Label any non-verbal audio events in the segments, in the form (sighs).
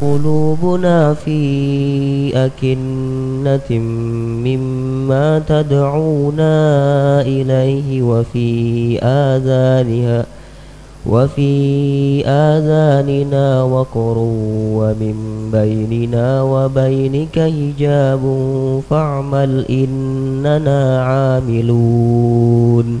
قلوبنا في أكنة مما تدعونا إليه وفي آذانها وفي آذاننا وقر ومن بيننا وبينك حجاب فاعمل إننا عاملون.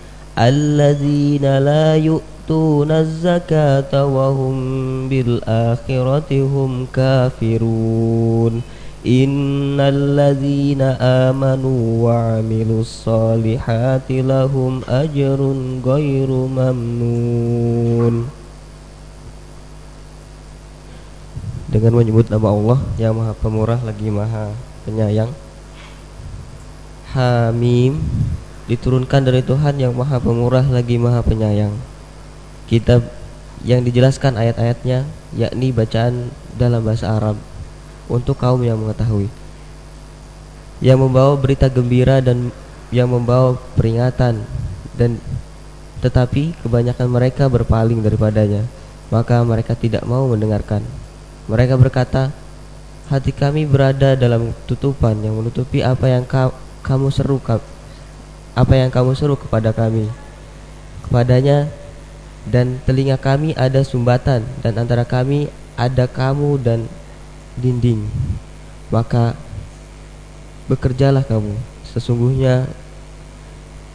الذين لا يؤتون الزكاة وهم بالآخرة هم كافرون إن الذين آمنوا وعملوا الصالحات لهم أجر غير ممنون dengan menyebut nama Allah yang maha pemurah lagi maha penyayang Hamim diturunkan dari Tuhan yang maha pemurah lagi maha penyayang. Kitab yang dijelaskan ayat-ayatnya yakni bacaan dalam bahasa Arab untuk kaum yang mengetahui. Yang membawa berita gembira dan yang membawa peringatan dan tetapi kebanyakan mereka berpaling daripadanya maka mereka tidak mau mendengarkan. Mereka berkata hati kami berada dalam tutupan yang menutupi apa yang ka kamu seru apa yang kamu seru kepada kami. Kepadanya dan telinga kami ada sumbatan dan antara kami ada kamu dan dinding. Maka bekerjalah kamu. Sesungguhnya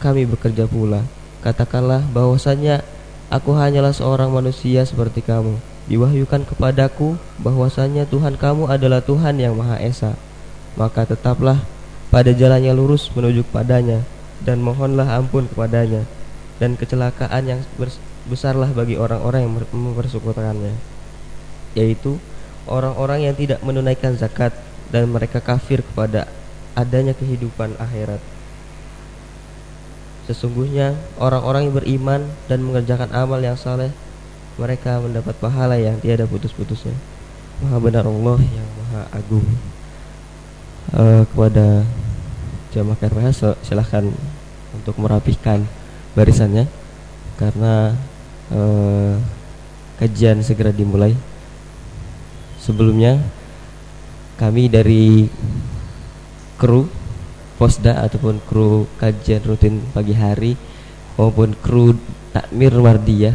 kami bekerja pula. Katakanlah bahwasanya aku hanyalah seorang manusia seperti kamu. Diwahyukan kepadaku bahwasanya Tuhan kamu adalah Tuhan yang Maha Esa. Maka tetaplah pada jalannya lurus menuju kepadanya dan mohonlah ampun kepadanya dan kecelakaan yang besarlah bagi orang-orang yang mempersekutukannya yaitu orang-orang yang tidak menunaikan zakat dan mereka kafir kepada adanya kehidupan akhirat. Sesungguhnya orang-orang yang beriman dan mengerjakan amal yang saleh mereka mendapat pahala yang tiada putus-putusnya. Maha benar Allah yang Maha Agung. Uh, kepada jamaah KRPH silahkan untuk merapikan barisannya. Karena uh, kajian segera dimulai. Sebelumnya kami dari kru posda ataupun kru kajian rutin pagi hari maupun kru takmir mardiyah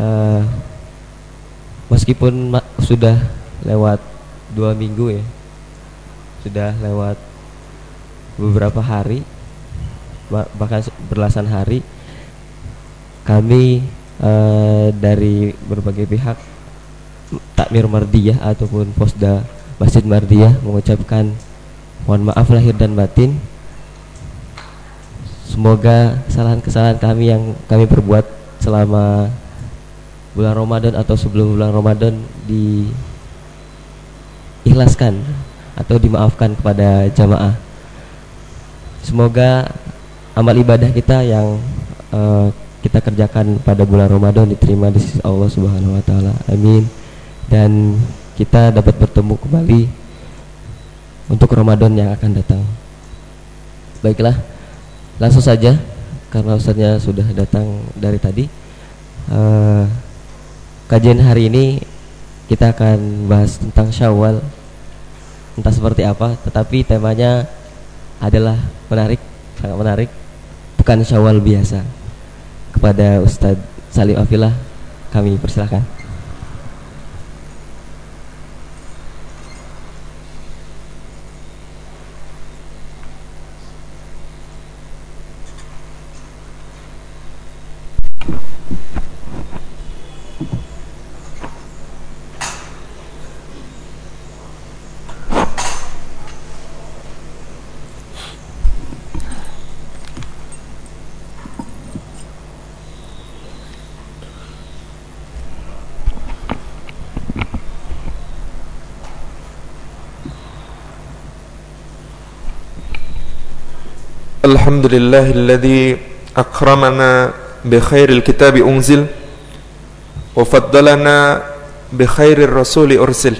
uh, meskipun sudah lewat dua minggu ya sudah lewat beberapa hari bahkan belasan hari kami uh, dari berbagai pihak takmir Mardiyah ataupun Posda Masjid Mardiyah mengucapkan mohon maaf lahir dan batin. Semoga kesalahan-kesalahan kami yang kami perbuat selama bulan Ramadan atau sebelum bulan Ramadan diikhlaskan atau dimaafkan kepada jamaah. Semoga amal ibadah kita yang uh, kita kerjakan pada bulan Ramadan diterima di sisi Allah Subhanahu wa taala. Amin dan kita dapat bertemu kembali untuk Ramadan yang akan datang. Baiklah, langsung saja karena Ustaznya sudah datang dari tadi. Uh, kajian hari ini kita akan bahas tentang Syawal. Entah seperti apa, tetapi temanya adalah menarik, sangat menarik. Bukan Syawal biasa. Kepada Ustadz Salim Afilah kami persilahkan. الحمد لله الذي أكرمنا بخير الكتاب أنزل وفضلنا بخير الرسول أرسل.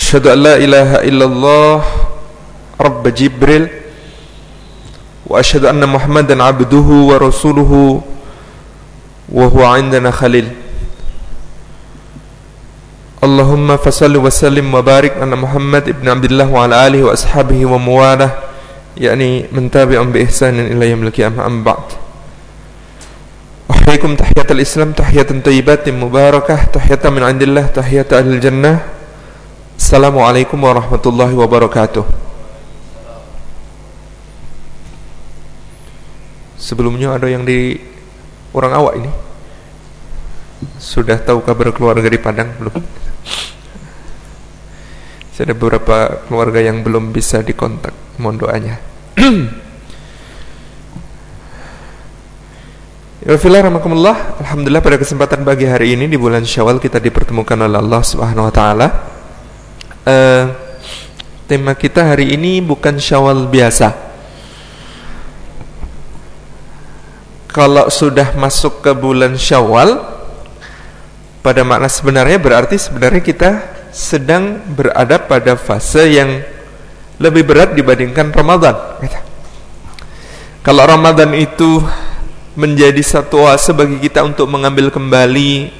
أشهد أن لا إله إلا الله رب جبريل وأشهد أن محمدا عبده ورسوله وهو عندنا خليل. اللهم فصل وسلم وبارك على محمد ابن عبد الله وعلى آله وأصحابه ومواله yakni mentabi'un bi ihsanin ila yaumil qiyamah am ba'd. Ahyikum tahiyatal Islam tahiyatan thayyibatin mubarakah tahiyatan min indillah tahiyat ahli jannah. Assalamualaikum warahmatullahi wabarakatuh. Sebelumnya ada yang di orang awak ini. Sudah tahu kabar keluarga di Padang belum? Ada beberapa keluarga yang belum bisa dikontak Mohon doanya (clears throat) Ya Alhamdulillah pada kesempatan pagi hari ini di bulan Syawal kita dipertemukan oleh Allah Subhanahu wa taala. Uh, tema kita hari ini bukan Syawal biasa. Kalau sudah masuk ke bulan Syawal pada makna sebenarnya berarti sebenarnya kita sedang berada pada fase yang lebih berat dibandingkan Ramadan. Kalau Ramadan itu menjadi satu oase bagi kita untuk mengambil kembali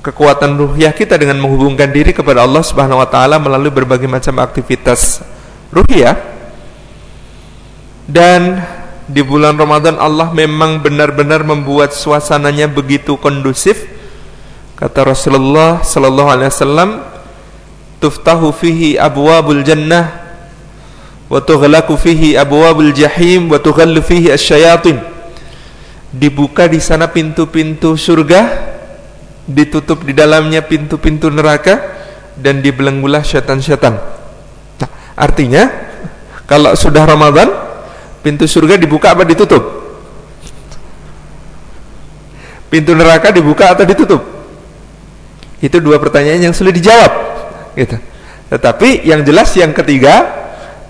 kekuatan ruhiyah kita dengan menghubungkan diri kepada Allah Subhanahu wa taala melalui berbagai macam aktivitas ruhiyah. Dan di bulan Ramadan Allah memang benar-benar membuat suasananya begitu kondusif Kata Rasulullah sallallahu alaihi wasallam, "Tuftahu fihi abwabul jannah wa tughlaqu fihi abwabul jahim wa tughallu fihi asyayatin." Dibuka di sana pintu-pintu surga, ditutup di dalamnya pintu-pintu neraka dan dibelenggulah syaitan-syaitan. Nah, artinya kalau sudah Ramadan, pintu surga dibuka apa ditutup? Pintu neraka dibuka atau ditutup? Itu dua pertanyaan yang sulit dijawab. Gitu. Tetapi yang jelas yang ketiga,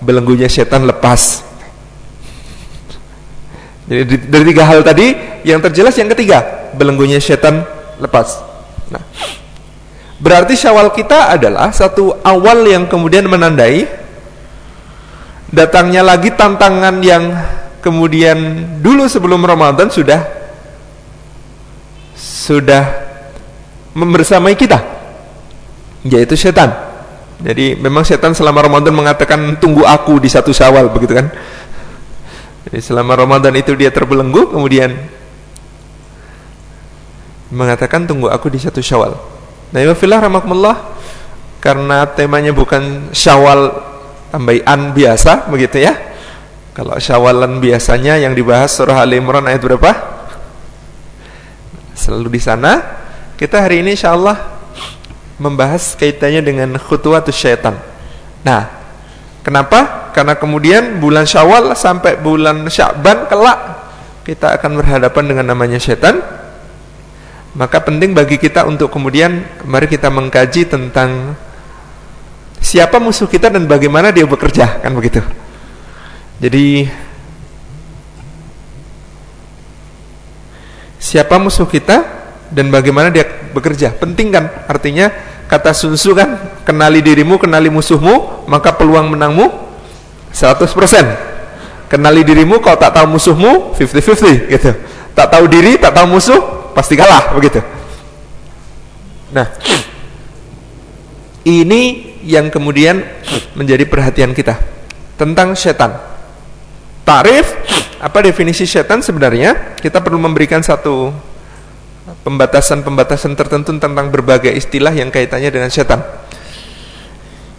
belenggunya setan lepas. Jadi dari tiga hal tadi, yang terjelas yang ketiga, belenggunya setan lepas. Nah, berarti syawal kita adalah satu awal yang kemudian menandai datangnya lagi tantangan yang kemudian dulu sebelum Ramadan sudah sudah membersamai kita yaitu setan. Jadi memang setan selama Ramadan mengatakan tunggu aku di satu syawal begitu kan? Jadi selama Ramadan itu dia terbelenggu kemudian mengatakan tunggu aku di satu syawal nah ya rahmatullah karena temanya bukan syawal tambaian biasa begitu ya. Kalau syawalan biasanya yang dibahas surah Al Imran ayat berapa? Selalu di sana kita hari ini insya Allah membahas kaitannya dengan khutuwatus syaitan. Nah, kenapa? Karena kemudian bulan Syawal sampai bulan Sya'ban kelak kita akan berhadapan dengan namanya syaitan. Maka penting bagi kita untuk kemudian mari kita mengkaji tentang siapa musuh kita dan bagaimana dia bekerja, kan begitu. Jadi siapa musuh kita dan bagaimana dia bekerja. Penting kan? Artinya kata Sun Tzu kan, kenali dirimu, kenali musuhmu, maka peluang menangmu 100%. Kenali dirimu kalau tak tahu musuhmu 50-50 gitu. Tak tahu diri, tak tahu musuh, pasti kalah begitu. Nah, ini yang kemudian menjadi perhatian kita tentang setan. Tarif apa definisi setan sebenarnya? Kita perlu memberikan satu pembatasan-pembatasan tertentu tentang berbagai istilah yang kaitannya dengan setan.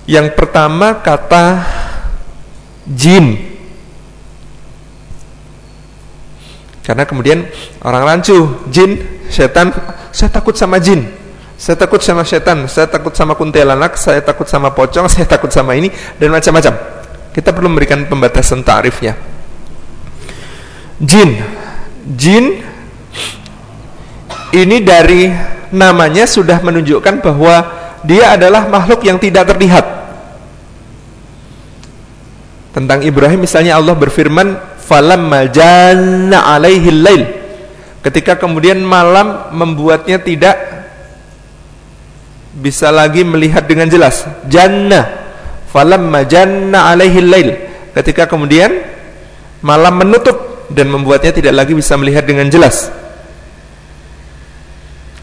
Yang pertama kata jin. Karena kemudian orang rancu, jin, setan, saya takut sama jin. Saya takut sama setan, saya takut sama kuntilanak, saya takut sama pocong, (laughs) saya takut sama ini dan macam-macam. Kita perlu memberikan pembatasan tarifnya. Jin. Jin ini dari namanya sudah menunjukkan bahwa dia adalah makhluk yang tidak terlihat. Tentang Ibrahim misalnya Allah berfirman, "Falamma janna alaihi lail." Ketika kemudian malam membuatnya tidak bisa lagi melihat dengan jelas. Jannah. Falamma janna alaihi lail. Ketika kemudian malam menutup dan membuatnya tidak lagi bisa melihat dengan jelas.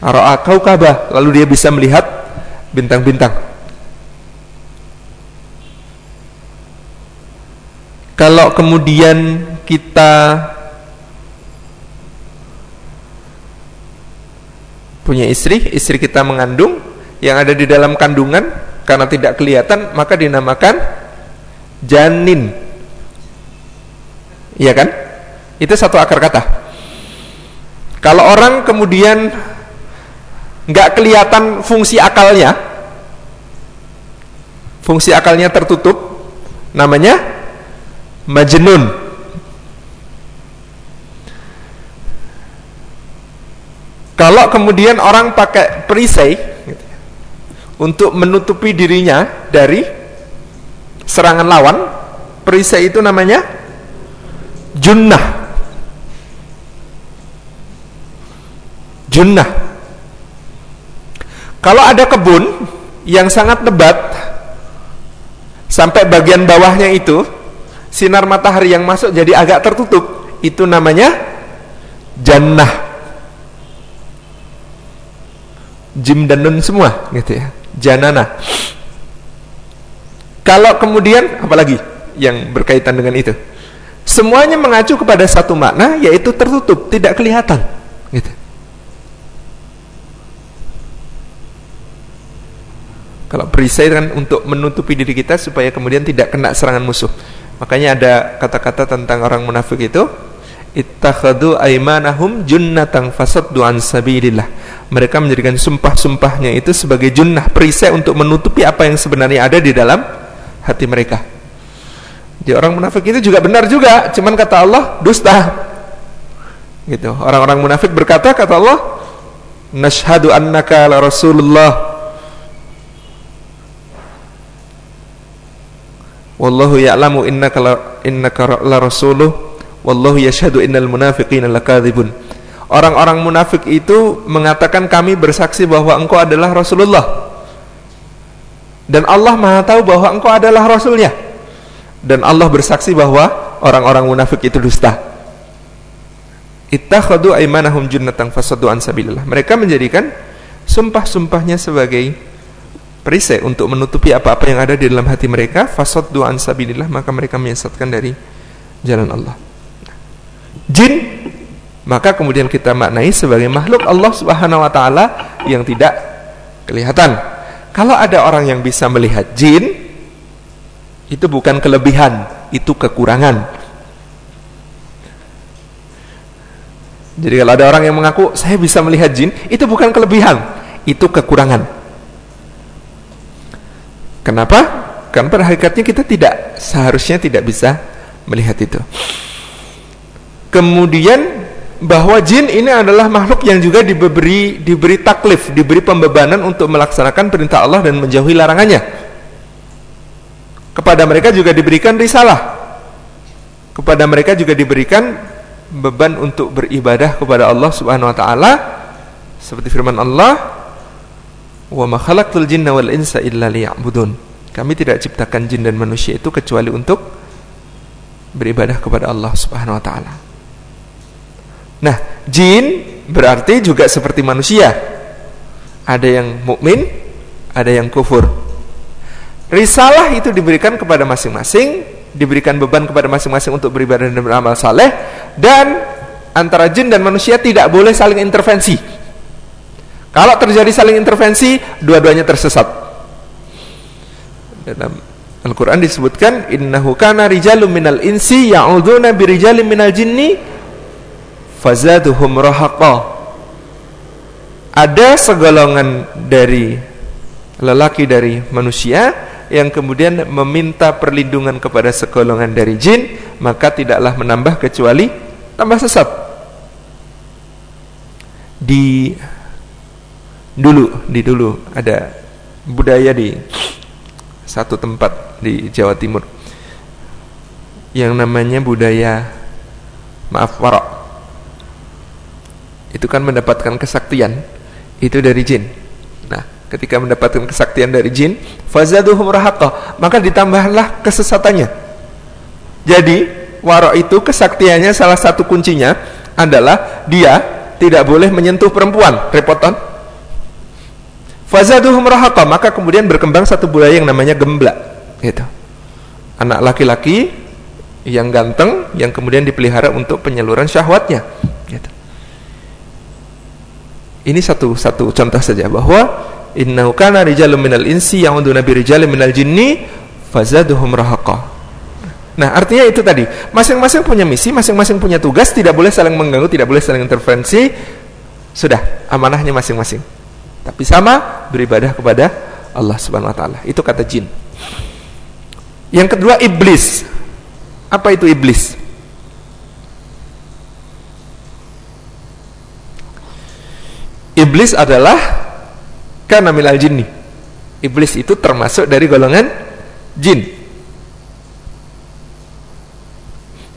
Ara'a kaukabah, lalu dia bisa melihat bintang-bintang. Kalau kemudian kita punya istri, istri kita mengandung yang ada di dalam kandungan karena tidak kelihatan maka dinamakan janin. Iya kan? Itu satu akar kata. Kalau orang kemudian nggak kelihatan fungsi akalnya, fungsi akalnya tertutup, namanya majnun. Kalau kemudian orang pakai perisai gitu untuk menutupi dirinya dari serangan lawan perisai itu namanya junnah. Junnah kalau ada kebun yang sangat lebat sampai bagian bawahnya itu sinar matahari yang masuk jadi agak tertutup itu namanya jannah. Jim dan nun semua gitu ya. Janana. Kalau kemudian apalagi yang berkaitan dengan itu semuanya mengacu kepada satu makna yaitu tertutup tidak kelihatan gitu kalau perisai kan untuk menutupi diri kita supaya kemudian tidak kena serangan musuh Makanya ada kata-kata tentang orang munafik itu ittakhadhu aymanahum junnatan fasaddu an sabilillah. Mereka menjadikan sumpah-sumpahnya itu sebagai junnah perisai untuk menutupi apa yang sebenarnya ada di dalam hati mereka. Jadi orang munafik itu juga benar juga, cuman kata Allah dusta. Gitu. Orang-orang munafik berkata kata Allah, "Nashhadu annaka la rasulullah." Wallahu ya'lamu innaka la, innaka la rasuluh. Wallahu yashhadu innal munafiqina lakadzibun orang-orang munafik itu mengatakan kami bersaksi bahwa engkau adalah Rasulullah. Dan Allah Maha tahu bahwa engkau adalah rasulnya. Dan Allah bersaksi bahwa orang-orang munafik itu dusta. Ittakhadu aymanahum junnatan fasaddu an sabilillah. Mereka menjadikan sumpah-sumpahnya sebagai perisai untuk menutupi apa-apa yang ada di dalam hati mereka fasad du'an sabilillah maka mereka menyesatkan dari jalan Allah. Jin maka kemudian kita maknai sebagai makhluk Allah Subhanahu wa taala yang tidak kelihatan. Kalau ada orang yang bisa melihat jin itu bukan kelebihan itu kekurangan. Jadi kalau ada orang yang mengaku saya bisa melihat jin itu bukan kelebihan itu kekurangan Kenapa? Karena pada hakikatnya kita tidak seharusnya tidak bisa melihat itu. Kemudian bahwa jin ini adalah makhluk yang juga diberi diberi taklif, diberi pembebanan untuk melaksanakan perintah Allah dan menjauhi larangannya. Kepada mereka juga diberikan risalah. Kepada mereka juga diberikan beban untuk beribadah kepada Allah Subhanahu wa taala seperti firman Allah Wa ma khalaqtul jinna wal insa illa liya'budun. Kami tidak ciptakan jin dan manusia itu kecuali untuk beribadah kepada Allah Subhanahu wa taala. Nah, jin berarti juga seperti manusia. Ada yang mukmin, ada yang kufur. Risalah itu diberikan kepada masing-masing, diberikan beban kepada masing-masing untuk beribadah dan beramal saleh dan antara jin dan manusia tidak boleh saling intervensi. Kalau terjadi saling intervensi, dua-duanya tersesat. Dalam Al-Quran disebutkan, Innahu kana rijalun minal insi ya'udhuna birijalin minal jinni fazaduhum rahaqa. Ada segolongan dari lelaki dari manusia yang kemudian meminta perlindungan kepada segolongan dari jin, maka tidaklah menambah kecuali tambah sesat. Di dulu di dulu. Ada budaya di satu tempat di Jawa Timur. Yang namanya budaya maaf warok. Itu kan mendapatkan kesaktian. Itu dari jin. Nah ketika mendapatkan kesaktian dari jin fazaduhum maka ditambahlah kesesatannya. Jadi warok itu kesaktiannya salah satu kuncinya adalah dia tidak boleh menyentuh perempuan. Repotan fazaduhum rahaqa maka kemudian berkembang satu budaya yang namanya gemblak gitu. Anak laki-laki yang ganteng yang kemudian dipelihara untuk penyaluran syahwatnya gitu. ini satu satu contoh saja bahwa innahu kana rijalun minal insi untuk nabi rijalun minal jinni fazaduhum rahaqa. Nah artinya itu tadi masing-masing punya misi masing-masing punya tugas tidak boleh saling mengganggu tidak boleh saling intervensi sudah amanahnya masing-masing tapi sama beribadah kepada Allah Subhanahu wa taala itu kata jin yang kedua iblis apa itu iblis? Iblis adalah karena milal jinni. Iblis itu termasuk dari golongan jin.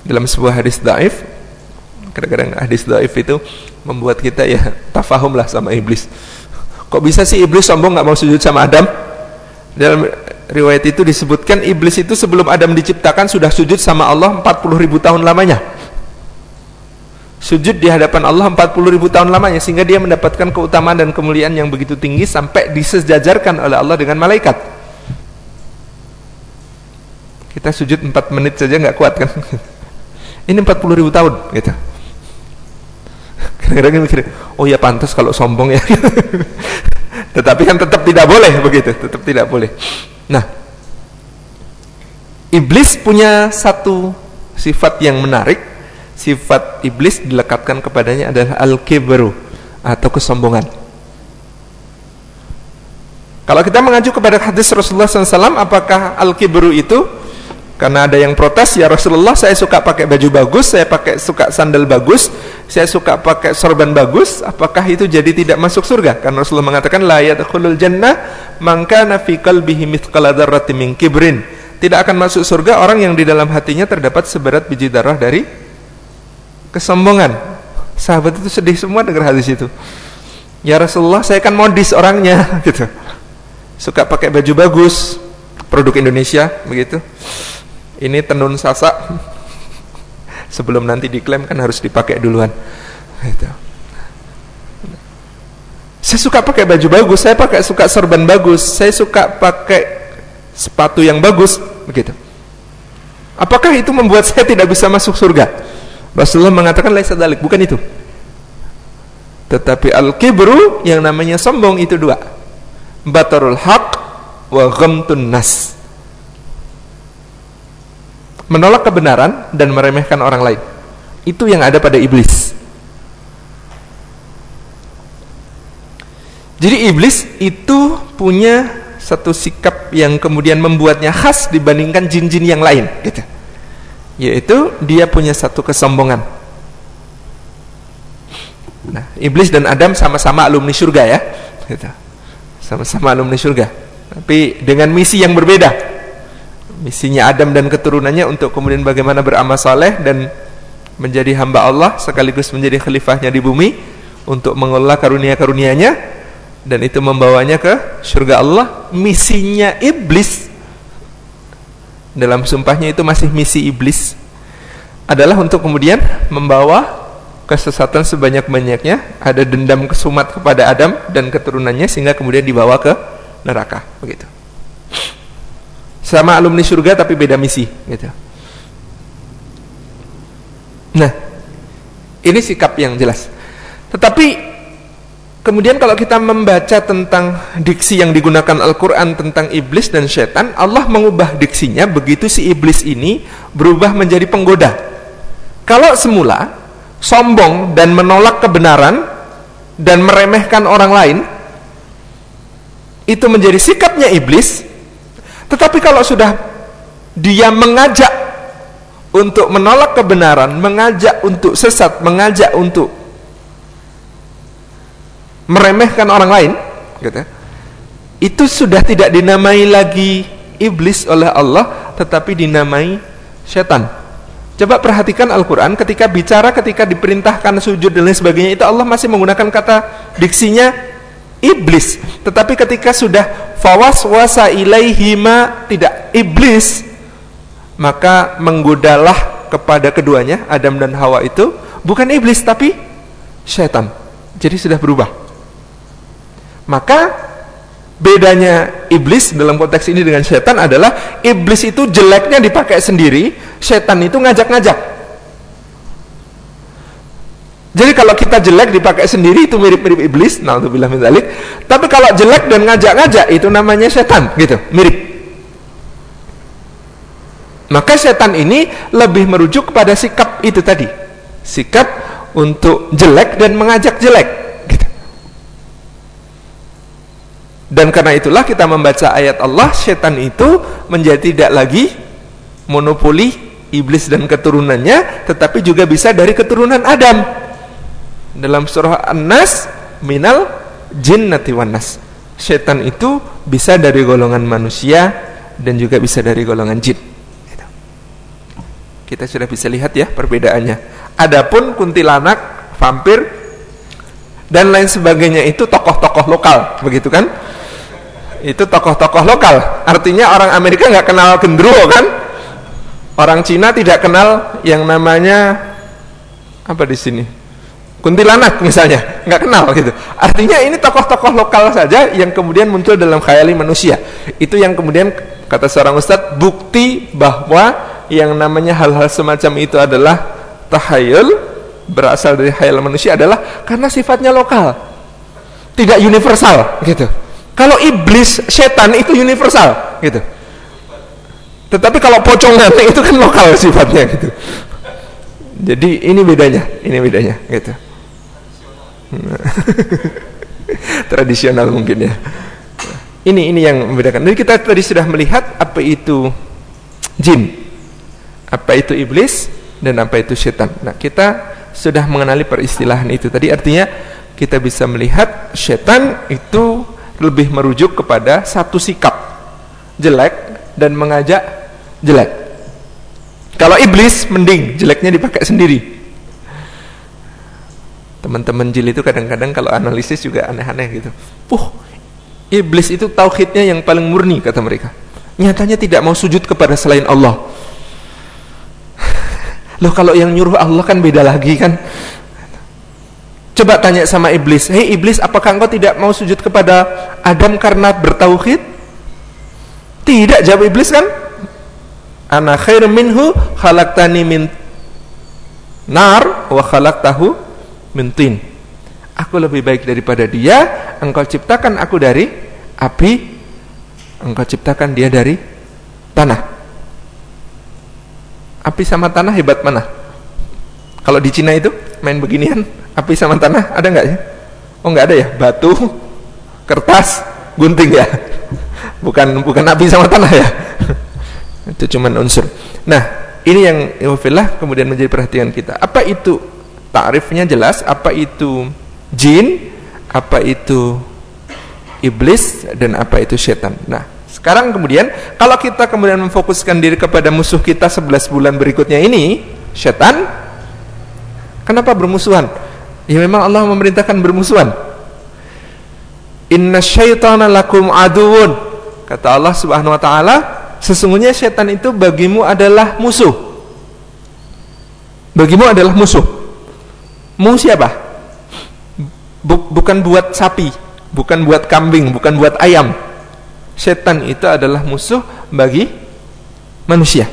Dalam sebuah hadis daif, kadang-kadang hadis daif itu membuat kita ya tafahum lah sama iblis. Kok bisa sih iblis sombong nggak mau sujud sama Adam? Dalam riwayat itu disebutkan iblis itu sebelum Adam diciptakan sudah sujud sama Allah 40 ribu tahun lamanya. Sujud di hadapan Allah 40 ribu tahun lamanya sehingga dia mendapatkan keutamaan dan kemuliaan yang begitu tinggi sampai disejajarkan oleh Allah dengan malaikat. Kita sujud 4 menit saja nggak kuat kan? (laughs) Ini 40 ribu tahun gitu kadang-kadang mikir oh ya pantas kalau sombong ya (laughs) tetapi kan tetap tidak boleh begitu tetap tidak boleh Nah, iblis punya satu sifat yang menarik. Sifat iblis dilekatkan kepadanya adalah al-kibru atau kesombongan. Kalau kita mengacu kepada hadis Rasulullah SAW, apakah al-kibru itu karena ada yang protes, ya Rasulullah saya suka pakai baju bagus, saya pakai suka sandal bagus, saya suka pakai sorban bagus, apakah itu jadi tidak masuk surga? Karena Rasulullah mengatakan la yadkhulul jannah man kana fi qalbihi mithqala dzarratin kibrin. Tidak akan masuk surga orang yang di dalam hatinya terdapat seberat biji darah dari kesombongan. Sahabat itu sedih semua dengar hadis itu. Ya Rasulullah, saya kan modis orangnya (laughs) gitu. Suka pakai baju bagus, produk Indonesia begitu ini tenun sasak sebelum nanti diklaim kan harus dipakai duluan. Gitu. saya suka pakai baju bagus saya pakai suka sorban bagus saya suka pakai sepatu yang bagus begitu. Apakah itu membuat saya tidak bisa masuk surga? Rasulullah mengatakan laisa dalik bukan itu. Tetapi al-kibru yang namanya sombong itu dua. Batarul haq wa ghamtun nas menolak kebenaran dan meremehkan orang lain. Itu yang ada pada iblis. Jadi iblis itu punya satu sikap yang kemudian membuatnya khas dibandingkan jin-jin yang lain, gitu. Yaitu dia punya satu kesombongan. Nah, iblis dan Adam sama-sama alumni surga ya, gitu. Sama-sama alumni surga, tapi dengan misi yang berbeda misinya Adam dan keturunannya untuk kemudian bagaimana beramal saleh dan menjadi hamba Allah sekaligus menjadi khalifahnya di bumi untuk mengelola karunia-karunianya dan itu membawanya ke surga Allah. Misinya iblis. Dalam sumpahnya itu masih misi iblis. Adalah untuk kemudian membawa kesesatan sebanyak-banyaknya. Ada dendam kesumat kepada Adam dan keturunannya sehingga kemudian dibawa ke neraka. Begitu sama alumni surga tapi beda misi gitu. Nah, ini sikap yang jelas. Tetapi kemudian kalau kita membaca tentang diksi yang digunakan Al-Qur'an tentang iblis dan setan, Allah mengubah diksinya begitu si iblis ini berubah menjadi penggoda. Kalau semula sombong dan menolak kebenaran dan meremehkan orang lain itu menjadi sikapnya iblis, tetapi kalau sudah dia mengajak untuk menolak kebenaran, mengajak untuk sesat, mengajak untuk meremehkan orang lain, gitu, itu sudah tidak dinamai lagi iblis oleh Allah, tetapi dinamai setan. Coba perhatikan Al-Quran ketika bicara, ketika diperintahkan sujud dan lain sebagainya itu Allah masih menggunakan kata diksinya iblis. Tetapi ketika sudah fawas wasa ilaihima tidak iblis, maka menggodalah kepada keduanya Adam dan Hawa itu bukan iblis tapi syaitan. Jadi sudah berubah. Maka bedanya iblis dalam konteks ini dengan setan adalah iblis itu jeleknya dipakai sendiri, setan itu ngajak-ngajak. Jadi kalau kita jelek dipakai sendiri itu mirip-mirip iblis, naudzubillah min dzalik. Tapi kalau jelek dan ngajak-ngajak itu namanya setan, gitu, mirip. Maka setan ini lebih merujuk kepada sikap itu tadi. Sikap untuk jelek dan mengajak jelek, gitu. Dan karena itulah kita membaca ayat Allah, setan itu menjadi tidak lagi monopoli iblis dan keturunannya, tetapi juga bisa dari keturunan Adam dalam surah An-Nas minal jinnati wan nas. Setan itu bisa dari golongan manusia dan juga bisa dari golongan jin. Kita sudah bisa lihat ya perbedaannya. Adapun kuntilanak, vampir dan lain sebagainya itu tokoh-tokoh lokal, begitu kan? Itu tokoh-tokoh lokal. Artinya orang Amerika nggak kenal gendruwo kan? Orang Cina tidak kenal yang namanya apa di sini? Kuntilanak misalnya nggak kenal gitu. Artinya ini tokoh-tokoh lokal saja yang kemudian muncul dalam khayali manusia. Itu yang kemudian kata seorang ustadz bukti bahwa yang namanya hal-hal semacam itu adalah tahayul berasal dari khayal manusia adalah karena sifatnya lokal. Tidak universal gitu. Kalau iblis setan itu universal gitu. Tetapi kalau pocong nanti (laughs) itu kan lokal sifatnya gitu. Jadi ini bedanya ini bedanya gitu (laughs) tradisional mungkin ya. Ini ini yang membedakan. Jadi kita tadi sudah melihat apa itu jin apa itu iblis dan apa itu setan. Nah kita sudah mengenali peristilahan itu. Tadi artinya kita bisa melihat setan itu lebih merujuk kepada satu sikap jelek dan mengajak jelek. Kalau iblis mending jeleknya dipakai sendiri teman-teman jil itu kadang-kadang kalau analisis juga aneh-aneh gitu. Uh iblis itu tauhidnya yang paling murni kata mereka. Nyatanya tidak mau sujud kepada selain Allah. (laughs) Loh kalau yang nyuruh Allah kan beda lagi kan? Coba tanya sama iblis hei iblis apakah engkau tidak mau sujud kepada Adam karena bertauhid? Tidak jawab iblis kan? Ana khair minhu khalaqtani min nar wa khalaqtahu mintin aku lebih baik daripada dia engkau ciptakan aku dari api engkau ciptakan dia dari tanah. Api sama tanah hebat mana? Kalau di Cina itu main beginian api sama tanah ada nggak ya? Oh nggak ada ya? Batu kertas gunting ya? Bukan bukan api sama tanah ya? Itu cuman unsur. Nah ini yang ilfillah kemudian menjadi perhatian kita. Apa itu Ta'rifnya jelas apa itu jin, apa itu iblis dan apa itu setan. Nah, sekarang kemudian kalau kita kemudian memfokuskan diri kepada musuh kita 11 bulan berikutnya ini, setan, kenapa bermusuhan? Ya memang Allah memerintahkan bermusuhan. Inna syaitana lakum aduun. Kata Allah Subhanahu wa taala, sesungguhnya setan itu bagimu adalah musuh. Bagimu adalah musuh. Mu siapa? bukan buat sapi, bukan buat kambing, bukan buat ayam. Setan itu adalah musuh bagi manusia.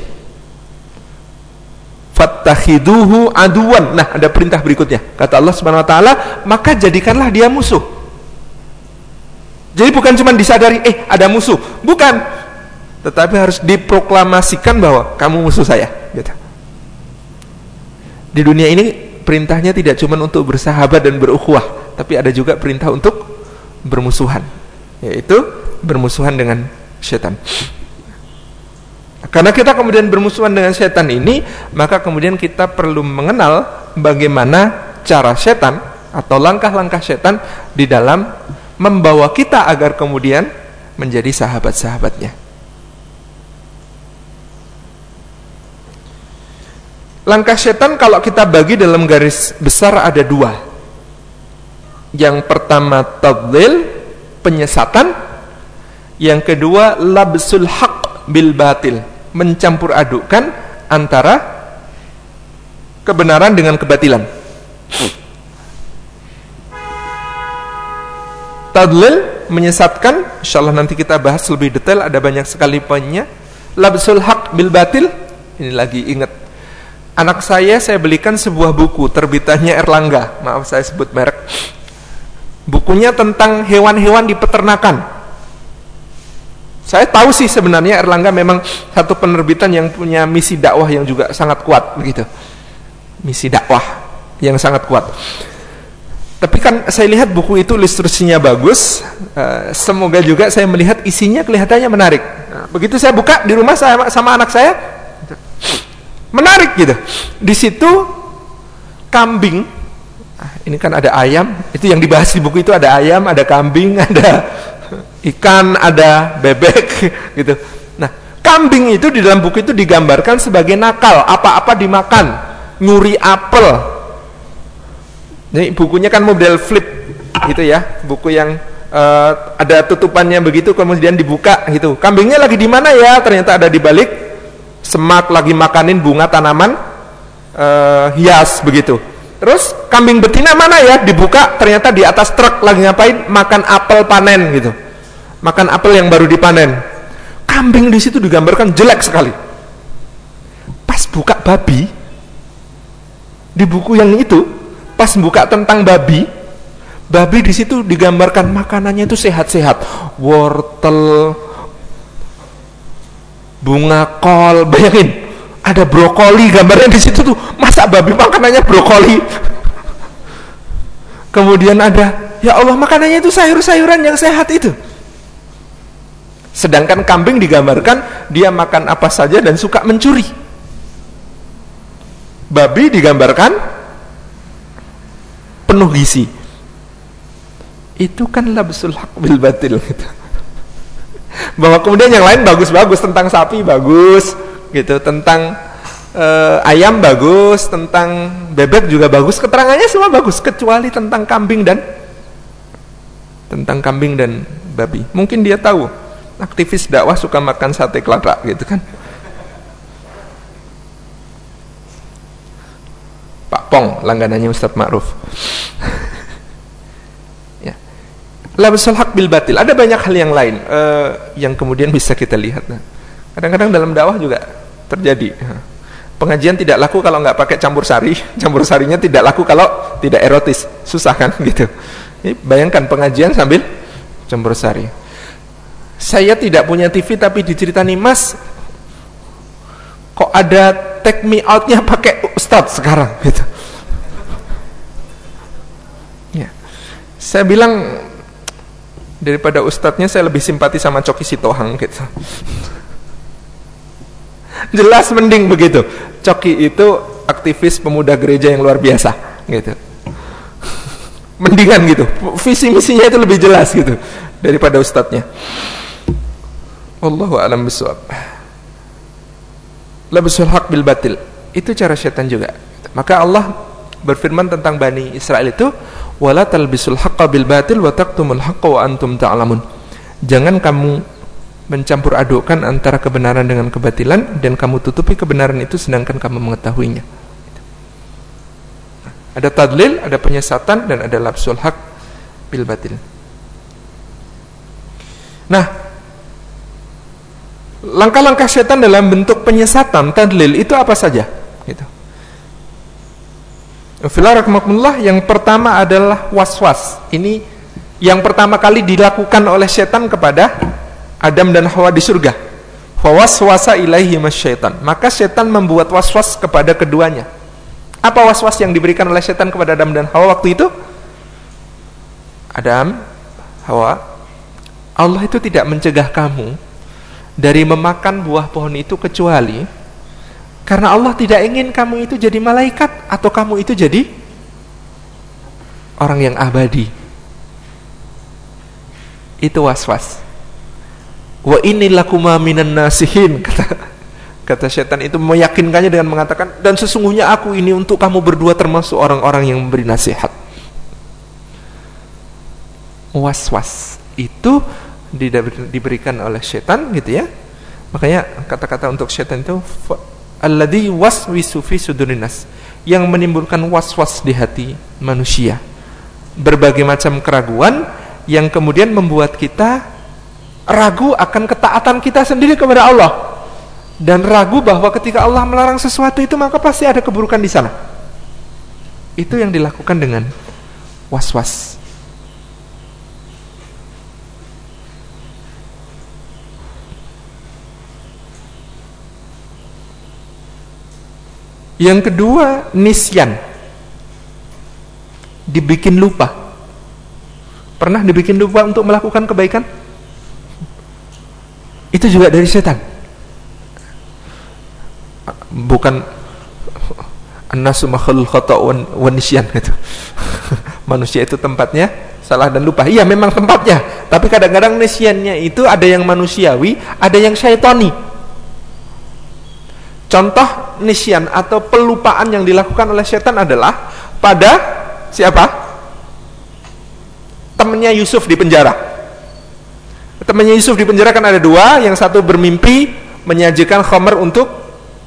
Fattakhiduhu aduan. Nah, ada perintah berikutnya. Kata Allah Subhanahu wa taala, maka jadikanlah dia musuh. Jadi bukan cuma disadari, eh ada musuh, bukan. Tetapi harus diproklamasikan bahwa kamu musuh saya, gitu. Di dunia ini perintahnya tidak cuma untuk bersahabat dan berukhuwah, tapi ada juga perintah untuk bermusuhan, yaitu bermusuhan dengan setan. Karena kita kemudian bermusuhan dengan setan ini, maka kemudian kita perlu mengenal bagaimana cara setan atau langkah-langkah setan di dalam membawa kita agar kemudian menjadi sahabat-sahabatnya. Langkah setan kalau kita bagi dalam garis besar ada dua. Yang pertama tadlil, penyesatan. Yang kedua labsul haq bil batil, mencampur adukkan antara kebenaran dengan kebatilan. Tadlil menyesatkan, insyaallah nanti kita bahas lebih detail ada banyak sekali poinnya. Labsul haq bil batil, ini lagi ingat anak saya saya belikan sebuah buku terbitannya Erlangga. Maaf saya sebut merek. Bukunya tentang hewan-hewan di peternakan. Saya tahu sih sebenarnya Erlangga memang satu penerbitan yang punya misi dakwah yang juga sangat kuat begitu. Misi dakwah yang sangat kuat. Tapi kan saya lihat buku itu ilustrasinya bagus. Uh, semoga juga saya melihat isinya kelihatannya menarik. Nah, begitu saya buka di rumah saya sama anak saya menarik gitu. Di situ kambing. Ah, ini kan ada ayam. Itu yang dibahas di buku itu ada ayam ada kambing (laughs) ada ikan ada bebek (laughs) gitu. Nah kambing itu di dalam buku itu digambarkan sebagai nakal apa-apa dimakan. Nyuri apel. Ini bukunya kan model flip gitu ya. Buku yang uh, ada tutupannya begitu kemudian dibuka gitu. Kambingnya lagi di mana ya? Ternyata ada di balik semak lagi makanin bunga tanaman uh, hias begitu. Terus kambing betina mana ya? Dibuka ternyata di atas truk lagi ngapain? Makan apel panen gitu. Makan apel yang baru dipanen. Kambing di situ digambarkan jelek sekali. Pas buka babi di buku yang itu, pas buka tentang babi, babi di situ digambarkan makanannya itu sehat-sehat. Wortel, bunga kol. Bayangin ada brokoli gambarnya di situ tuh. Masa babi makanannya brokoli? (laughs) Kemudian ada ya Allah makanannya itu sayur-sayuran yang sehat itu. Sedangkan kambing digambarkan dia makan apa saja dan suka mencuri. Babi digambarkan penuh gizi. Itu kan labsul haq bil batil. gitu (laughs) bahwa kemudian yang lain bagus-bagus tentang sapi bagus gitu. Tentang uh, ayam bagus tentang bebek juga bagus. Keterangannya semua bagus kecuali tentang kambing dan tentang kambing dan babi. Mungkin dia tahu aktivis dakwah suka makan sate kelapa gitu kan. Pak Pong langganannya Ustadz Ma'ruf labsul hak bil batil. Ada banyak hal yang lain uh, yang kemudian (laughs) bisa kita lihat. Kadang-kadang dalam dakwah juga terjadi. Pengajian tidak laku kalau nggak pakai campur sari, (laughs) campur sarinya tidak laku kalau tidak erotis, susah kan (laughs) gitu. Ini bayangkan pengajian sambil campur sari. Saya tidak punya TV tapi diceritani Mas, kok ada take me outnya pakai ustadz sekarang gitu. Ya. Saya bilang daripada ustadznya saya lebih simpati sama Coki Sitohang gitu. Jelas mending begitu. Coki itu aktivis pemuda gereja yang luar biasa gitu. Mendingan gitu. Visi misinya itu lebih jelas gitu daripada ustadznya. Wallahu alam bisawab labisul haq bil batil. Itu cara setan juga. Maka Allah berfirman tentang Bani Israel itu wala talbisul haqqa bil batil wa taqtumul haqqa wa antum ta'lamun. Jangan kamu mencampur adukkan antara kebenaran dengan kebatilan dan kamu tutupi kebenaran itu sedangkan kamu mengetahuinya. Ada tadlil, ada penyesatan dan ada lapsul haq bil batil. Nah, langkah-langkah setan dalam bentuk penyesatan, tadlil itu apa saja? Gitu. Yang pertama adalah was-was. Ini yang pertama kali dilakukan oleh setan kepada Adam dan Hawa di surga. Fawaswasa ilaihi masyaitan. Maka setan membuat was-was kepada keduanya. Apa was-was yang diberikan oleh setan kepada Adam dan Hawa waktu itu? Adam, Hawa, Allah itu tidak mencegah kamu dari memakan buah pohon itu kecuali karena Allah tidak ingin kamu itu jadi malaikat atau kamu itu jadi orang yang abadi. Itu was-was. Wa lakuma minan nasihin (laughs) kata kata setan itu meyakinkannya dengan mengatakan dan sesungguhnya aku ini untuk kamu berdua termasuk orang-orang yang memberi nasihat was-was itu diberikan oleh setan gitu ya makanya kata-kata untuk setan itu alladhi waswisu fi sudurinas yang menimbulkan was-was di hati manusia. Berbagai macam keraguan yang kemudian membuat kita ragu akan ketaatan kita sendiri kepada Allah. Dan ragu bahwa ketika Allah melarang sesuatu itu maka pasti ada keburukan di sana. Itu yang dilakukan dengan was-was Yang kedua, nisyan. Dibikin lupa. Pernah dibikin lupa untuk melakukan kebaikan? Itu juga dari setan. Bukan annasu makhlul khata' wa nisyan gitu. (laughs) Manusia itu tempatnya salah dan lupa. Iya, memang tempatnya. Tapi kadang-kadang nisyannya itu ada yang manusiawi, ada yang syaitani. Contoh nisyan atau pelupaan yang dilakukan oleh setan adalah pada siapa? Temannya Yusuf di penjara. Temannya Yusuf di penjara kan ada dua, yang satu bermimpi menyajikan khomer untuk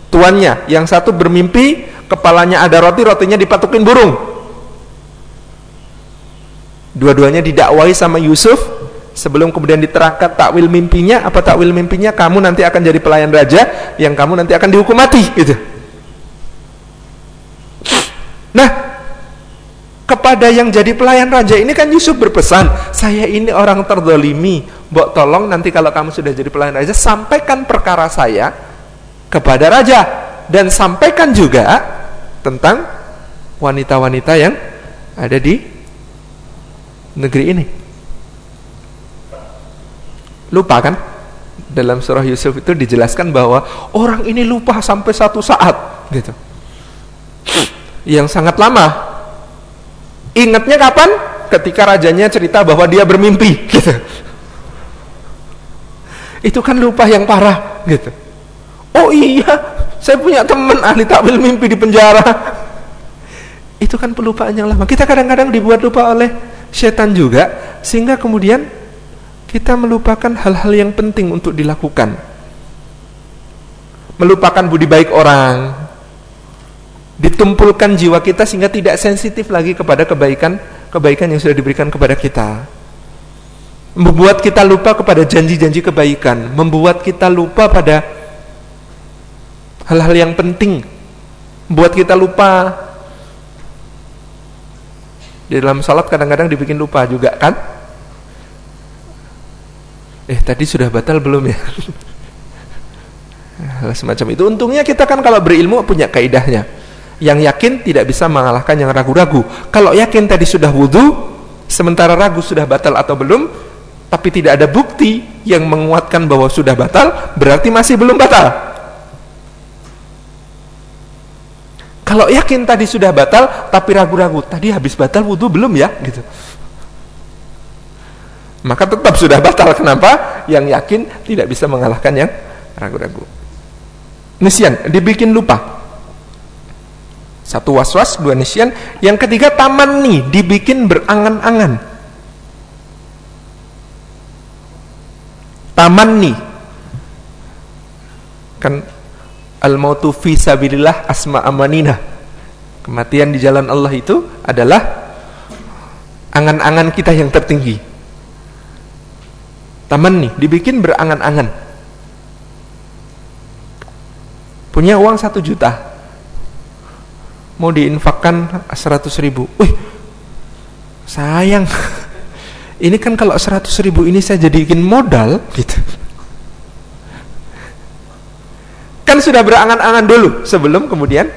tuannya, yang satu bermimpi kepalanya ada roti, rotinya dipatukin burung. Dua-duanya didakwai sama Yusuf sebelum kemudian diterangkan takwil mimpinya apa takwil mimpinya? Kamu nanti akan jadi pelayan raja yang kamu nanti akan dihukum mati gitu. Nah kepada yang jadi pelayan raja ini kan Yusuf berpesan saya ini orang terdolimi. Mbok tolong nanti kalau kamu sudah jadi pelayan raja sampaikan perkara saya kepada raja dan sampaikan juga tentang wanita-wanita yang ada di negeri ini Lupa kan? Dalam surah Yusuf itu dijelaskan bahwa orang ini lupa sampai satu saat gitu. Yang sangat lama. Ingatnya kapan? Ketika rajanya cerita bahwa dia bermimpi (laughs) gitu. Itu kan lupa yang parah gitu. Oh iya, saya punya teman ahli takwil mimpi di penjara. Itu kan pelupaan yang lama. Kita kadang-kadang dibuat lupa oleh setan juga sehingga kemudian kita melupakan hal-hal yang penting untuk dilakukan. Melupakan budi baik orang. Ditumpulkan jiwa kita sehingga tidak sensitif lagi kepada kebaikan kebaikan yang sudah diberikan kepada kita. Membuat kita lupa kepada janji-janji kebaikan, membuat kita lupa pada hal-hal yang penting. Membuat kita lupa di dalam salat kadang-kadang dibikin lupa juga kan? Eh tadi sudah batal belum ya? (laughs) Semacam itu. Untungnya kita kan kalau berilmu punya kaidahnya. Yang yakin tidak bisa mengalahkan yang ragu-ragu. Kalau yakin tadi sudah wudhu sementara ragu sudah batal atau belum tapi tidak ada bukti yang menguatkan bahwa sudah batal berarti masih belum batal. Kalau yakin tadi sudah batal tapi ragu-ragu tadi habis batal wudhu belum ya? Gitu maka tetap sudah batal. Kenapa? Yang yakin tidak bisa mengalahkan yang ragu-ragu. Nisyan, dibikin lupa. Satu was-was, dua nisyan. Yang ketiga taman nih, dibikin berangan-angan. Taman nih. Kan al-mautu fi sabilillah asma amanina. Kematian di jalan Allah itu adalah angan-angan kita yang tertinggi taman nih dibikin berangan-angan. Punya uang satu juta. Mau diinfakkan seratus ribu. Wih sayang. (laughs) Ini kan kalau seratus ribu ini saya jadikan modal gitu. Kan sudah berangan-angan dulu sebelum kemudian.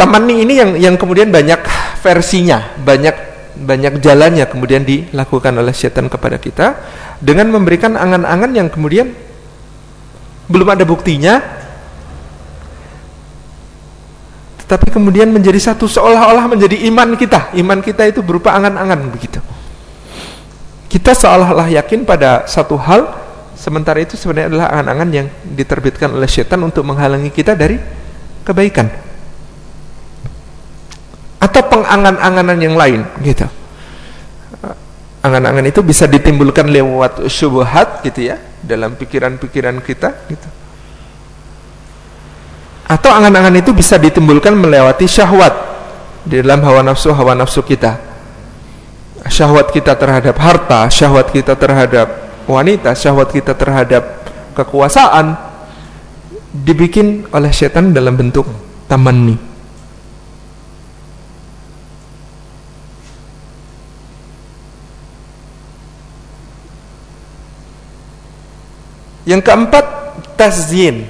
Taman ini yang yang kemudian banyak versinya banyak banyak jalannya kemudian dilakukan oleh setan kepada kita dengan memberikan angan-angan yang kemudian belum ada buktinya tetapi kemudian menjadi satu seolah-olah menjadi iman kita. Iman kita itu berupa angan-angan begitu. Kita seolah-olah yakin pada satu hal sementara itu sebenarnya adalah angan-angan yang diterbitkan oleh setan untuk menghalangi kita dari kebaikan atau pengangan-anganan yang lain gitu. Angan-angan itu bisa ditimbulkan lewat syubhat gitu ya dalam pikiran-pikiran kita gitu. Atau angan-angan itu bisa ditimbulkan melewati syahwat di dalam hawa nafsu hawa nafsu kita. Syahwat kita terhadap harta syahwat kita terhadap wanita, syahwat kita terhadap kekuasaan dibikin oleh setan dalam bentuk tamanni. Yang keempat, tazyin.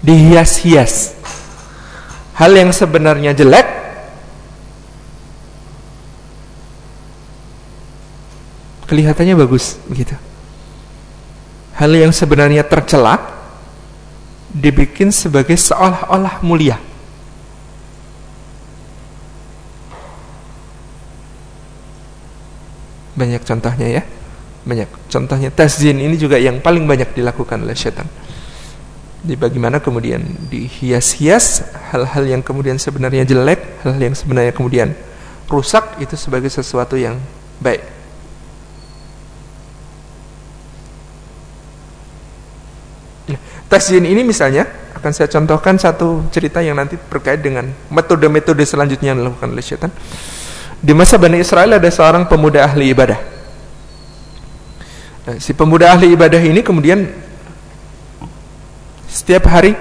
Dihias-hias. Hal yang sebenarnya jelek kelihatannya bagus gitu. Hal yang sebenarnya tercela dibikin sebagai seolah-olah mulia. Banyak contohnya ya. Banyak. Contohnya tazin ini juga yang paling banyak dilakukan oleh setan. Di bagaimana kemudian dihias-hias hal-hal yang kemudian sebenarnya jelek, hal-hal yang sebenarnya kemudian rusak itu sebagai sesuatu yang baik. Tasjin ini misalnya akan saya contohkan satu cerita yang nanti terkait dengan metode-metode selanjutnya yang dilakukan oleh syaitan. Di masa Bani Israel ada seorang pemuda ahli ibadah. Nah, si pemuda ahli ibadah ini kemudian setiap hari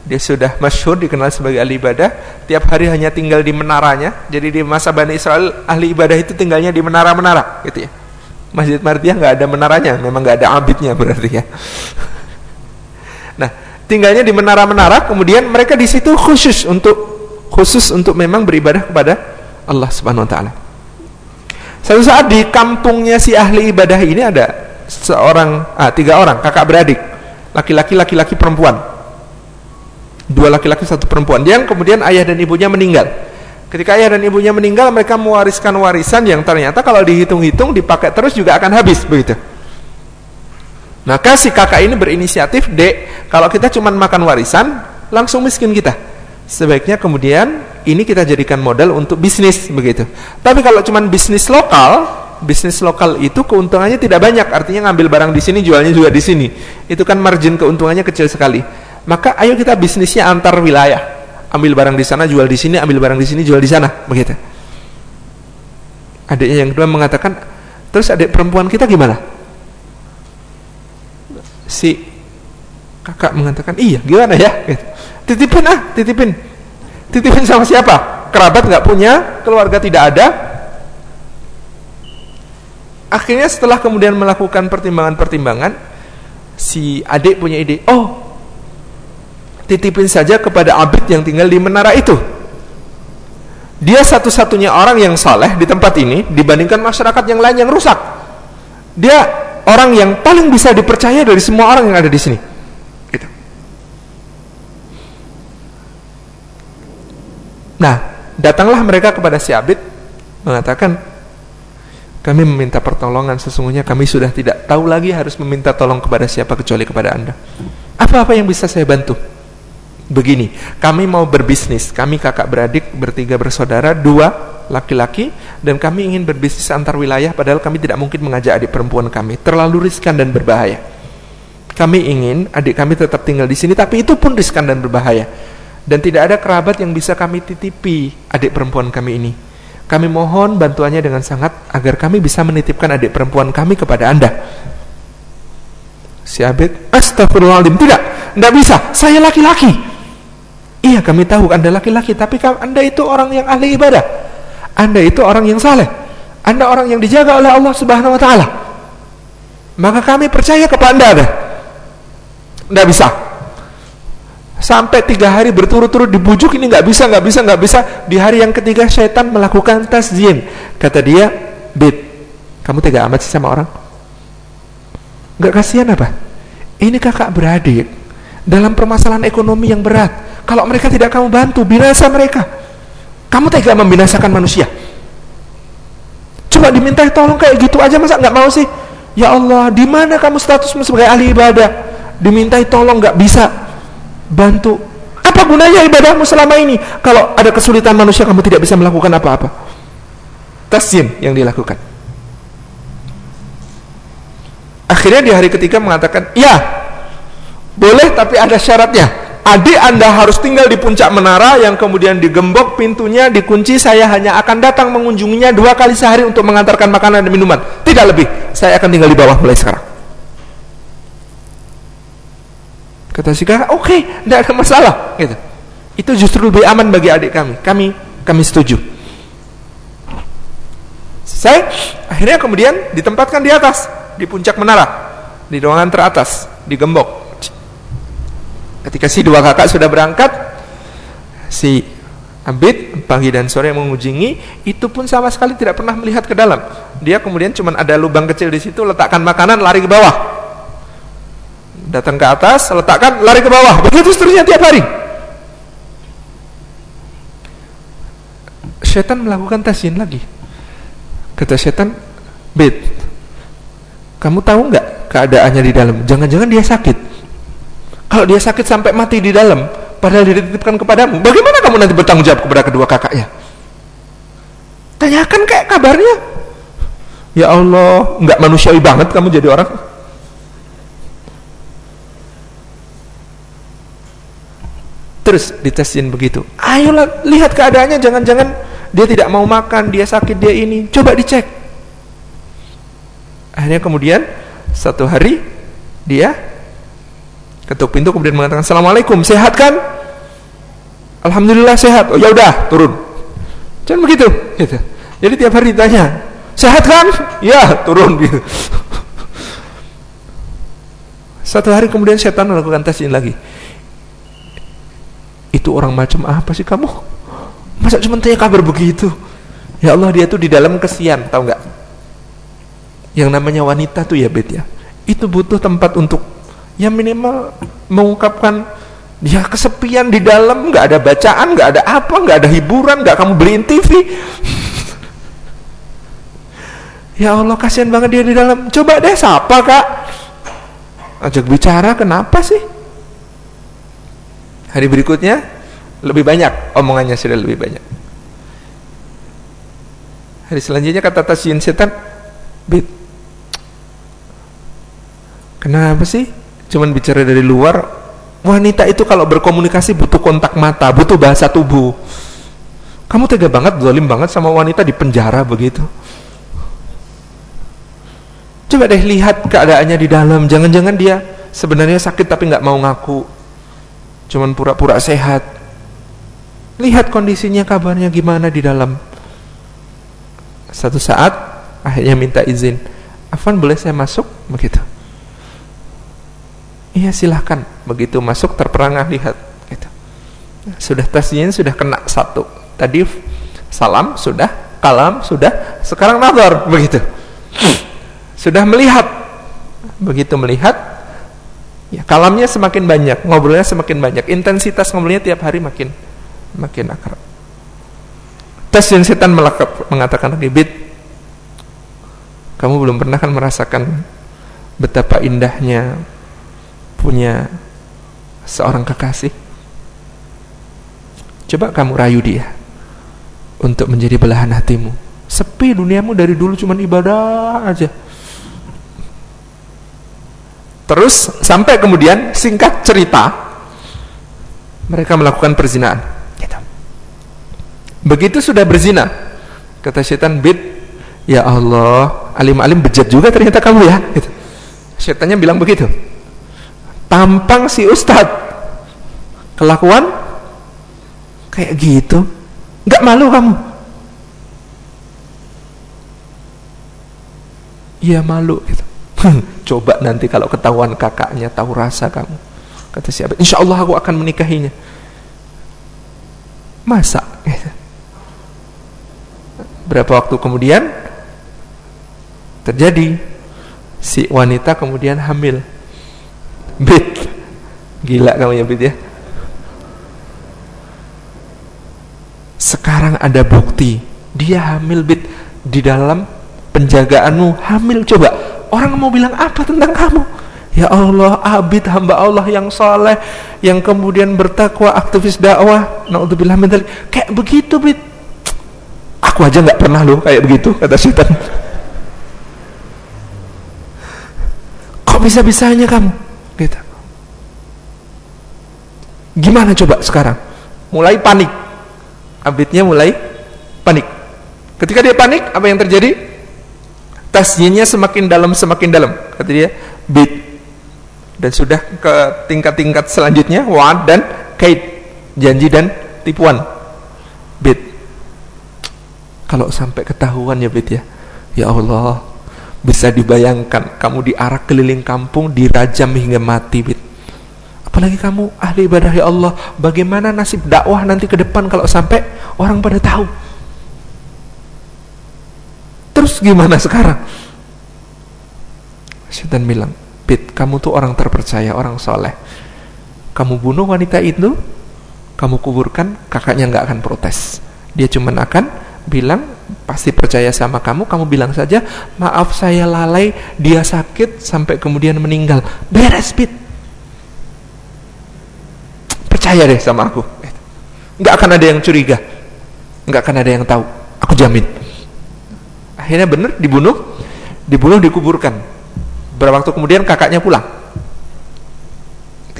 dia sudah masyhur dikenal sebagai ahli ibadah, tiap hari hanya tinggal di menaranya. Jadi di masa Bani Israel ahli ibadah itu tinggalnya di menara-menara, gitu ya. Masjid Mardiah nggak ada menaranya, memang nggak ada abidnya berarti ya (laughs) tinggalnya di menara-menara, kemudian mereka di situ khusus untuk khusus untuk memang beribadah kepada Allah Subhanahu wa taala. Suatu saat di kampungnya si ahli ibadah ini ada seorang ah, tiga orang kakak beradik, laki-laki laki-laki perempuan. Dua laki-laki satu perempuan. Yang kemudian ayah dan ibunya meninggal. Ketika ayah dan ibunya meninggal, mereka mewariskan warisan yang ternyata kalau dihitung-hitung dipakai terus juga akan habis begitu. Maka si kakak ini berinisiatif, Dek, kalau kita cuma makan warisan, langsung miskin kita. Sebaiknya kemudian ini kita jadikan modal untuk bisnis begitu. Tapi kalau cuma bisnis lokal, bisnis lokal itu keuntungannya tidak banyak. Artinya ngambil barang di sini, jualnya juga di sini. Itu kan margin keuntungannya kecil sekali. Maka ayo kita bisnisnya antar wilayah. Ambil barang di sana, jual di sini, ambil barang di sini, jual di sana, begitu. Adiknya yang kedua mengatakan, terus adik perempuan kita gimana? si kakak mengatakan iya gimana ya gitu. titipin ah titipin titipin sama siapa kerabat nggak punya keluarga tidak ada akhirnya setelah kemudian melakukan pertimbangan-pertimbangan si adik punya ide oh titipin saja kepada abid yang tinggal di menara itu dia satu-satunya orang yang saleh di tempat ini dibandingkan masyarakat yang lain yang rusak dia orang yang paling bisa dipercaya dari semua orang yang ada di sini. Gitu. Nah, datanglah mereka kepada si Abid mengatakan, kami meminta pertolongan sesungguhnya kami sudah tidak tahu lagi harus meminta tolong kepada siapa kecuali kepada anda. Apa-apa yang bisa saya bantu? Begini, kami mau berbisnis, kami kakak beradik bertiga bersaudara, dua laki-laki dan kami ingin berbisnis antar wilayah padahal kami tidak mungkin mengajak adik perempuan kami. Terlalu riskan dan berbahaya. Kami ingin adik kami tetap tinggal di sini tapi itu pun riskan dan berbahaya. Dan tidak ada kerabat yang bisa kami titipi adik perempuan kami ini kami mohon bantuannya dengan sangat agar kami bisa menitipkan adik perempuan kami kepada anda si Abid astagfirullahaladzim tidak, tidak bisa saya laki-laki iya kami tahu anda laki-laki tapi anda itu orang yang ahli ibadah anda itu orang yang saleh. Anda orang yang dijaga oleh Allah Subhanahu wa taala. Maka kami percaya kepada Anda. Tidak bisa. Sampai tiga hari berturut-turut dibujuk ini nggak bisa, nggak bisa, nggak bisa. Di hari yang ketiga syaitan melakukan tasjin. Kata dia, Bid, kamu tega amat sih sama orang? Nggak kasihan apa? Ini kakak beradik dalam permasalahan ekonomi yang berat. Kalau mereka tidak kamu bantu, binasa mereka. Kamu tega membinasakan manusia? Coba diminta tolong kayak gitu aja masa nggak mau sih? Ya Allah, di mana kamu statusmu sebagai ahli ibadah? Dimintai tolong nggak bisa bantu. Apa gunanya ibadahmu selama ini? Kalau ada kesulitan manusia kamu tidak bisa melakukan apa-apa. Tasyin yang dilakukan. Akhirnya di hari ketiga mengatakan, ya boleh tapi ada syaratnya adik anda harus tinggal di puncak menara yang kemudian digembok pintunya dikunci saya hanya akan datang mengunjunginya dua kali sehari untuk mengantarkan makanan dan minuman tidak lebih saya akan tinggal di bawah mulai sekarang kata si kakak oke okay, tidak ada masalah gitu. Itu justru lebih aman bagi adik kami. Kami kami setuju. Saya akhirnya kemudian ditempatkan di atas di puncak menara di ruangan teratas digembok Ketika si dua kakak sudah berangkat, si Abid pagi dan sore mengunjungi, itu pun sama sekali tidak pernah melihat ke dalam. Dia kemudian cuma ada lubang kecil di situ, letakkan makanan, lari ke bawah. Datang ke atas, letakkan, lari ke bawah. Begitu seterusnya tiap hari. Setan melakukan tasin lagi. Kata setan, Bid, kamu tahu nggak keadaannya di dalam? Jangan-jangan dia sakit. Kalau dia sakit sampai mati di dalam, padahal dititipkan kepadamu, bagaimana kamu nanti bertanggung jawab kepada kedua kakaknya? Tanyakan kayak kabarnya. Ya Allah, nggak manusiawi banget kamu jadi orang. Terus ditesin begitu. Ayolah lihat keadaannya, jangan-jangan dia tidak mau makan, dia sakit, dia ini. Coba dicek. Akhirnya kemudian satu hari dia ketuk pintu kemudian mengatakan assalamualaikum sehat kan alhamdulillah sehat oh ya udah turun jangan begitu gitu. jadi tiap hari ditanya sehat kan ya turun gitu (laughs) satu hari kemudian setan melakukan tes ini lagi itu orang macam apa sih kamu? Masa cuma tanya kabar begitu? Ya Allah dia tuh di dalam kesian tahu nggak? Yang namanya wanita tuh ya bet ya. Itu butuh tempat untuk ya minimal mengungkapkan dia kesepian di dalam nggak ada bacaan nggak ada apa nggak ada hiburan nggak kamu beliin TV ya Allah kasihan banget dia di dalam. Coba deh siapa kak. Ajak bicara kenapa sih hari berikutnya lebih banyak omongannya sudah lebih banyak. Hari selanjutnya kata tasyin setan bit kenapa sih? Cuman bicara dari luar wanita itu kalau berkomunikasi butuh kontak mata butuh bahasa tubuh. Kamu tega banget zalim banget sama wanita di penjara begitu. Coba deh lihat keadaannya di dalam. Jangan-jangan dia sebenarnya sakit tapi nggak mau ngaku cuman pura-pura sehat. Lihat kondisinya kabarnya gimana di dalam. Satu saat akhirnya minta izin. Afan boleh saya masuk? Begitu. Iya silahkan. Begitu masuk terperangah lihat. Gitu. Sudah tasnya sudah kena satu. Tadi salam sudah. Kalam sudah. Sekarang nazar. Begitu. Sudah melihat. Begitu melihat ya Kalamnya semakin banyak Ngobrolnya semakin banyak. Intensitas ngobrolnya tiap hari makin Makin akrab. Tes yang setan mengatakan lagi Bit Kamu belum pernah kan merasakan Betapa indahnya punya seorang kekasih? Coba kamu rayu dia untuk menjadi belahan hatimu. Sepi duniamu dari dulu cuma ibadah aja terus sampai kemudian singkat cerita mereka melakukan perzinaan gitu. begitu sudah berzina kata setan bid ya Allah alim-alim bejat juga ternyata kamu ya. Gitu. setannya bilang begitu tampang si ustadz kelakuan kayak gitu nggak malu kamu. Iya malu gitu (laughs) coba nanti kalau ketahuan kakaknya tahu rasa kamu. Kata siapa? Insya Allah aku akan menikahinya. Masa? (laughs) Berapa waktu kemudian terjadi? Si wanita kemudian hamil. Bit. Gila kamu ya Bit ya. Sekarang ada bukti. Dia hamil Bit. Di dalam penjagaanmu hamil coba orang mau bilang apa tentang kamu Ya Allah, abid hamba Allah yang soleh, yang kemudian bertakwa, aktivis dakwah. Naudzubillah min Kayak begitu, bit. Aku aja nggak pernah loh kayak begitu, kata setan. Kok bisa-bisanya kamu? Gitu. Gimana coba sekarang? Mulai panik. Abidnya mulai panik. Ketika dia panik, apa yang terjadi? Tasjinnya semakin dalam, semakin dalam. Kata dia, bit. Dan sudah ke tingkat-tingkat selanjutnya wa'ad dan kait janji dan tipuan. Bid kalau sampai ketahuan ya bid ya. Ya Allah bisa dibayangkan kamu diarak keliling kampung dirajam hingga mati bid apalagi kamu ahli ibadah ya Allah. Bagaimana nasib dakwah nanti ke depan kalau sampai orang pada tahu terus gimana sekarang Syaitan bilang Bit, kamu tuh orang terpercaya, orang soleh. Kamu bunuh wanita itu, kamu kuburkan, kakaknya nggak akan protes. Dia cuma akan bilang, pasti percaya sama kamu, kamu bilang saja, maaf saya lalai, dia sakit, sampai kemudian meninggal. Beres, Bit. Percaya deh sama aku. Nggak akan ada yang curiga. Nggak akan ada yang tahu. Aku jamin. Akhirnya bener, dibunuh, dibunuh, dikuburkan Berapa waktu kemudian kakaknya pulang.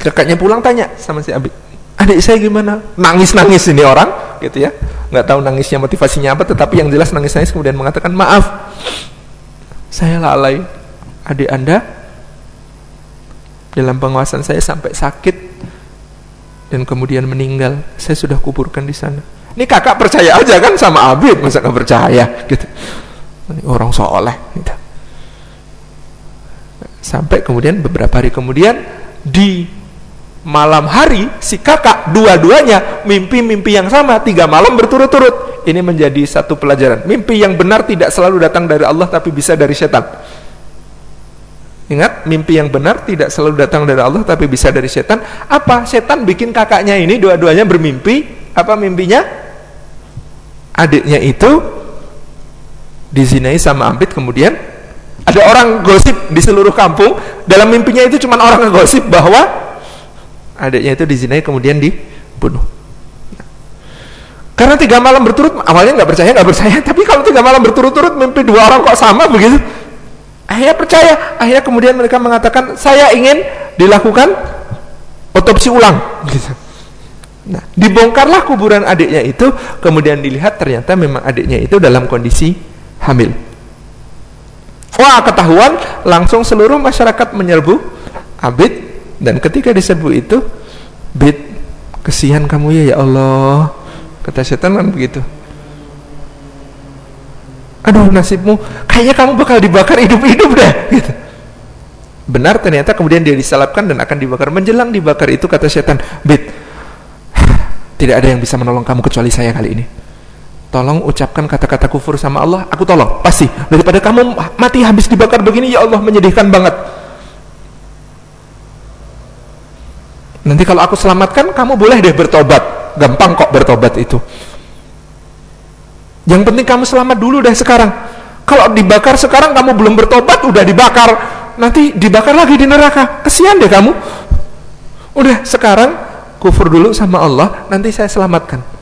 Kakaknya pulang tanya sama si Abid, adik saya gimana? Nangis-nangis ini orang, gitu ya. Nggak tahu nangisnya motivasinya apa, tetapi yang jelas nangis-nangis kemudian mengatakan, maaf, saya lalai. Adik anda dalam pengawasan saya sampai sakit dan kemudian meninggal. Saya sudah kuburkan di sana. Ini kakak percaya aja kan sama Abid, masa nggak percaya gitu. Orang soleh gitu. Sampai kemudian beberapa hari kemudian di malam hari si kakak dua-duanya mimpi-mimpi yang sama tiga malam berturut-turut. Ini menjadi satu pelajaran. Mimpi yang benar tidak selalu datang dari Allah tapi bisa dari setan. Ingat, mimpi yang benar tidak selalu datang dari Allah tapi bisa dari setan. Apa? Setan bikin kakaknya ini dua-duanya bermimpi. Apa mimpinya? Adiknya itu dizinai sama Ambit kemudian ada orang gosip di seluruh kampung, dalam mimpinya itu cuma orang gosip bahwa adiknya itu dizinai kemudian dibunuh. Karena tiga malam berturut, awalnya nggak percaya, nggak percaya, (laughs) tapi kalau tiga malam berturut-turut mimpi dua orang kok sama begitu, akhirnya percaya. Akhirnya kemudian mereka mengatakan, saya ingin dilakukan otopsi ulang. Gitu. Nah, dibongkarlah kuburan adiknya itu, kemudian dilihat ternyata memang adiknya itu dalam kondisi hamil. Wah ketahuan langsung seluruh masyarakat menyerbu Abid. Dan ketika diserbu itu Bid kesian kamu ya ya Allah. Kata setan kan begitu. Aduh nasibmu kayaknya kamu bakal dibakar hidup-hidup deh. (laughs) Gitu. Benar ternyata kemudian dia disalapkan dan akan dibakar. Menjelang dibakar itu kata setan Bid (sighs) tidak ada yang bisa menolong kamu kecuali saya kali ini tolong ucapkan kata-kata kufur sama Allah aku tolong. Pasti. Daripada kamu mati habis dibakar begini ya Allah menyedihkan banget. Nanti kalau aku selamatkan kamu boleh deh bertobat. Gampang kok bertobat itu. Yang penting kamu selamat dulu deh sekarang. Kalau dibakar sekarang kamu belum bertobat udah dibakar. Nanti dibakar lagi di neraka. Kesian deh kamu. Udah sekarang kufur dulu sama Allah nanti saya selamatkan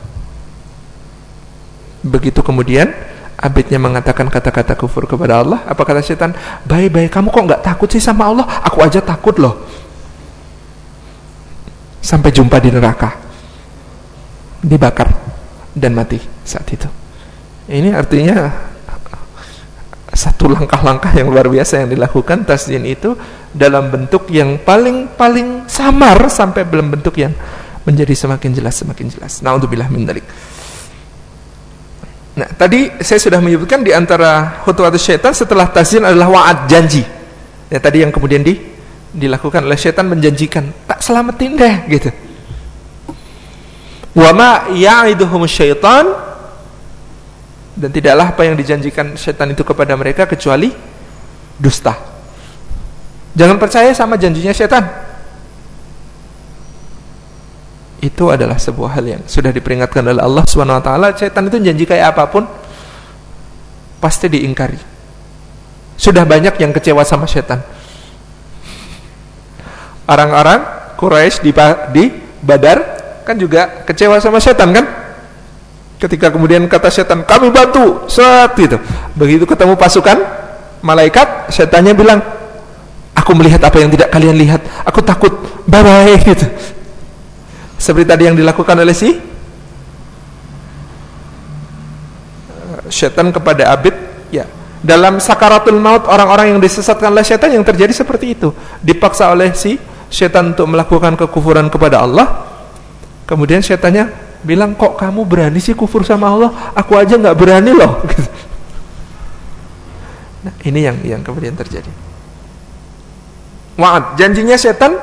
Begitu kemudian abidnya mengatakan kata-kata kufur kepada Allah, apa kata setan? Baik-baik, kamu kok nggak takut sih sama Allah? Aku aja takut loh. Sampai jumpa di neraka. Dibakar dan mati saat itu. Ini artinya satu langkah-langkah yang luar biasa yang dilakukan tasdin itu dalam bentuk yang paling-paling samar sampai belum bentuk yang menjadi semakin jelas semakin jelas. Nauzubillah min dzalik. Nah, tadi saya sudah menyebutkan di antara khutuwat syaitan setelah tazyin adalah wa'ad janji. Ya, tadi yang kemudian di, dilakukan oleh syaitan menjanjikan, tak selamatin deh gitu. Wa ma ya'iduhum syaitan dan tidaklah apa yang dijanjikan syaitan itu kepada mereka kecuali dusta. Jangan percaya sama janjinya syaitan itu adalah sebuah hal yang sudah diperingatkan oleh Allah Subhanahu wa taala, setan itu janji kayak apa pun pasti diingkari. Sudah banyak yang kecewa sama setan. Orang-orang Quraisy di, di Badar kan juga kecewa sama setan kan? Ketika kemudian kata setan, kami bantu, saat itu. Begitu ketemu pasukan malaikat, setannya bilang, aku melihat apa yang tidak kalian lihat. Aku takut, bye bye gitu. Seperti tadi yang dilakukan oleh si setan kepada Abid, ya. Dalam sakaratul maut orang-orang yang disesatkan oleh setan yang terjadi seperti itu. Dipaksa oleh si setan untuk melakukan kekufuran kepada Allah. Kemudian setannya bilang kok kamu berani sih kufur sama Allah? Aku aja nggak berani loh. (laughs) Nah, ini yang yang kemudian terjadi. Wa'ad janjinya setan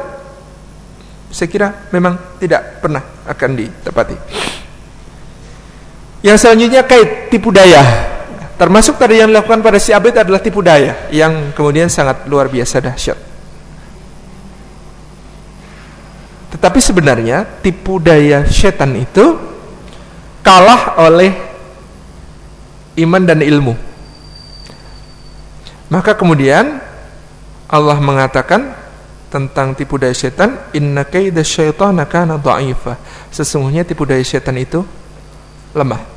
saya kira memang tidak pernah akan ditepati yang selanjutnya kait tipu daya Termasuk tadi yang dilakukan pada si Abid adalah tipu daya yang kemudian sangat luar biasa dahsyat. Tetapi sebenarnya tipu daya setan itu kalah oleh iman dan ilmu. Maka kemudian Allah mengatakan tentang tipu daya setan, inna kaida syaitana kana dha'ifa. Sesungguhnya tipu daya setan itu lemah.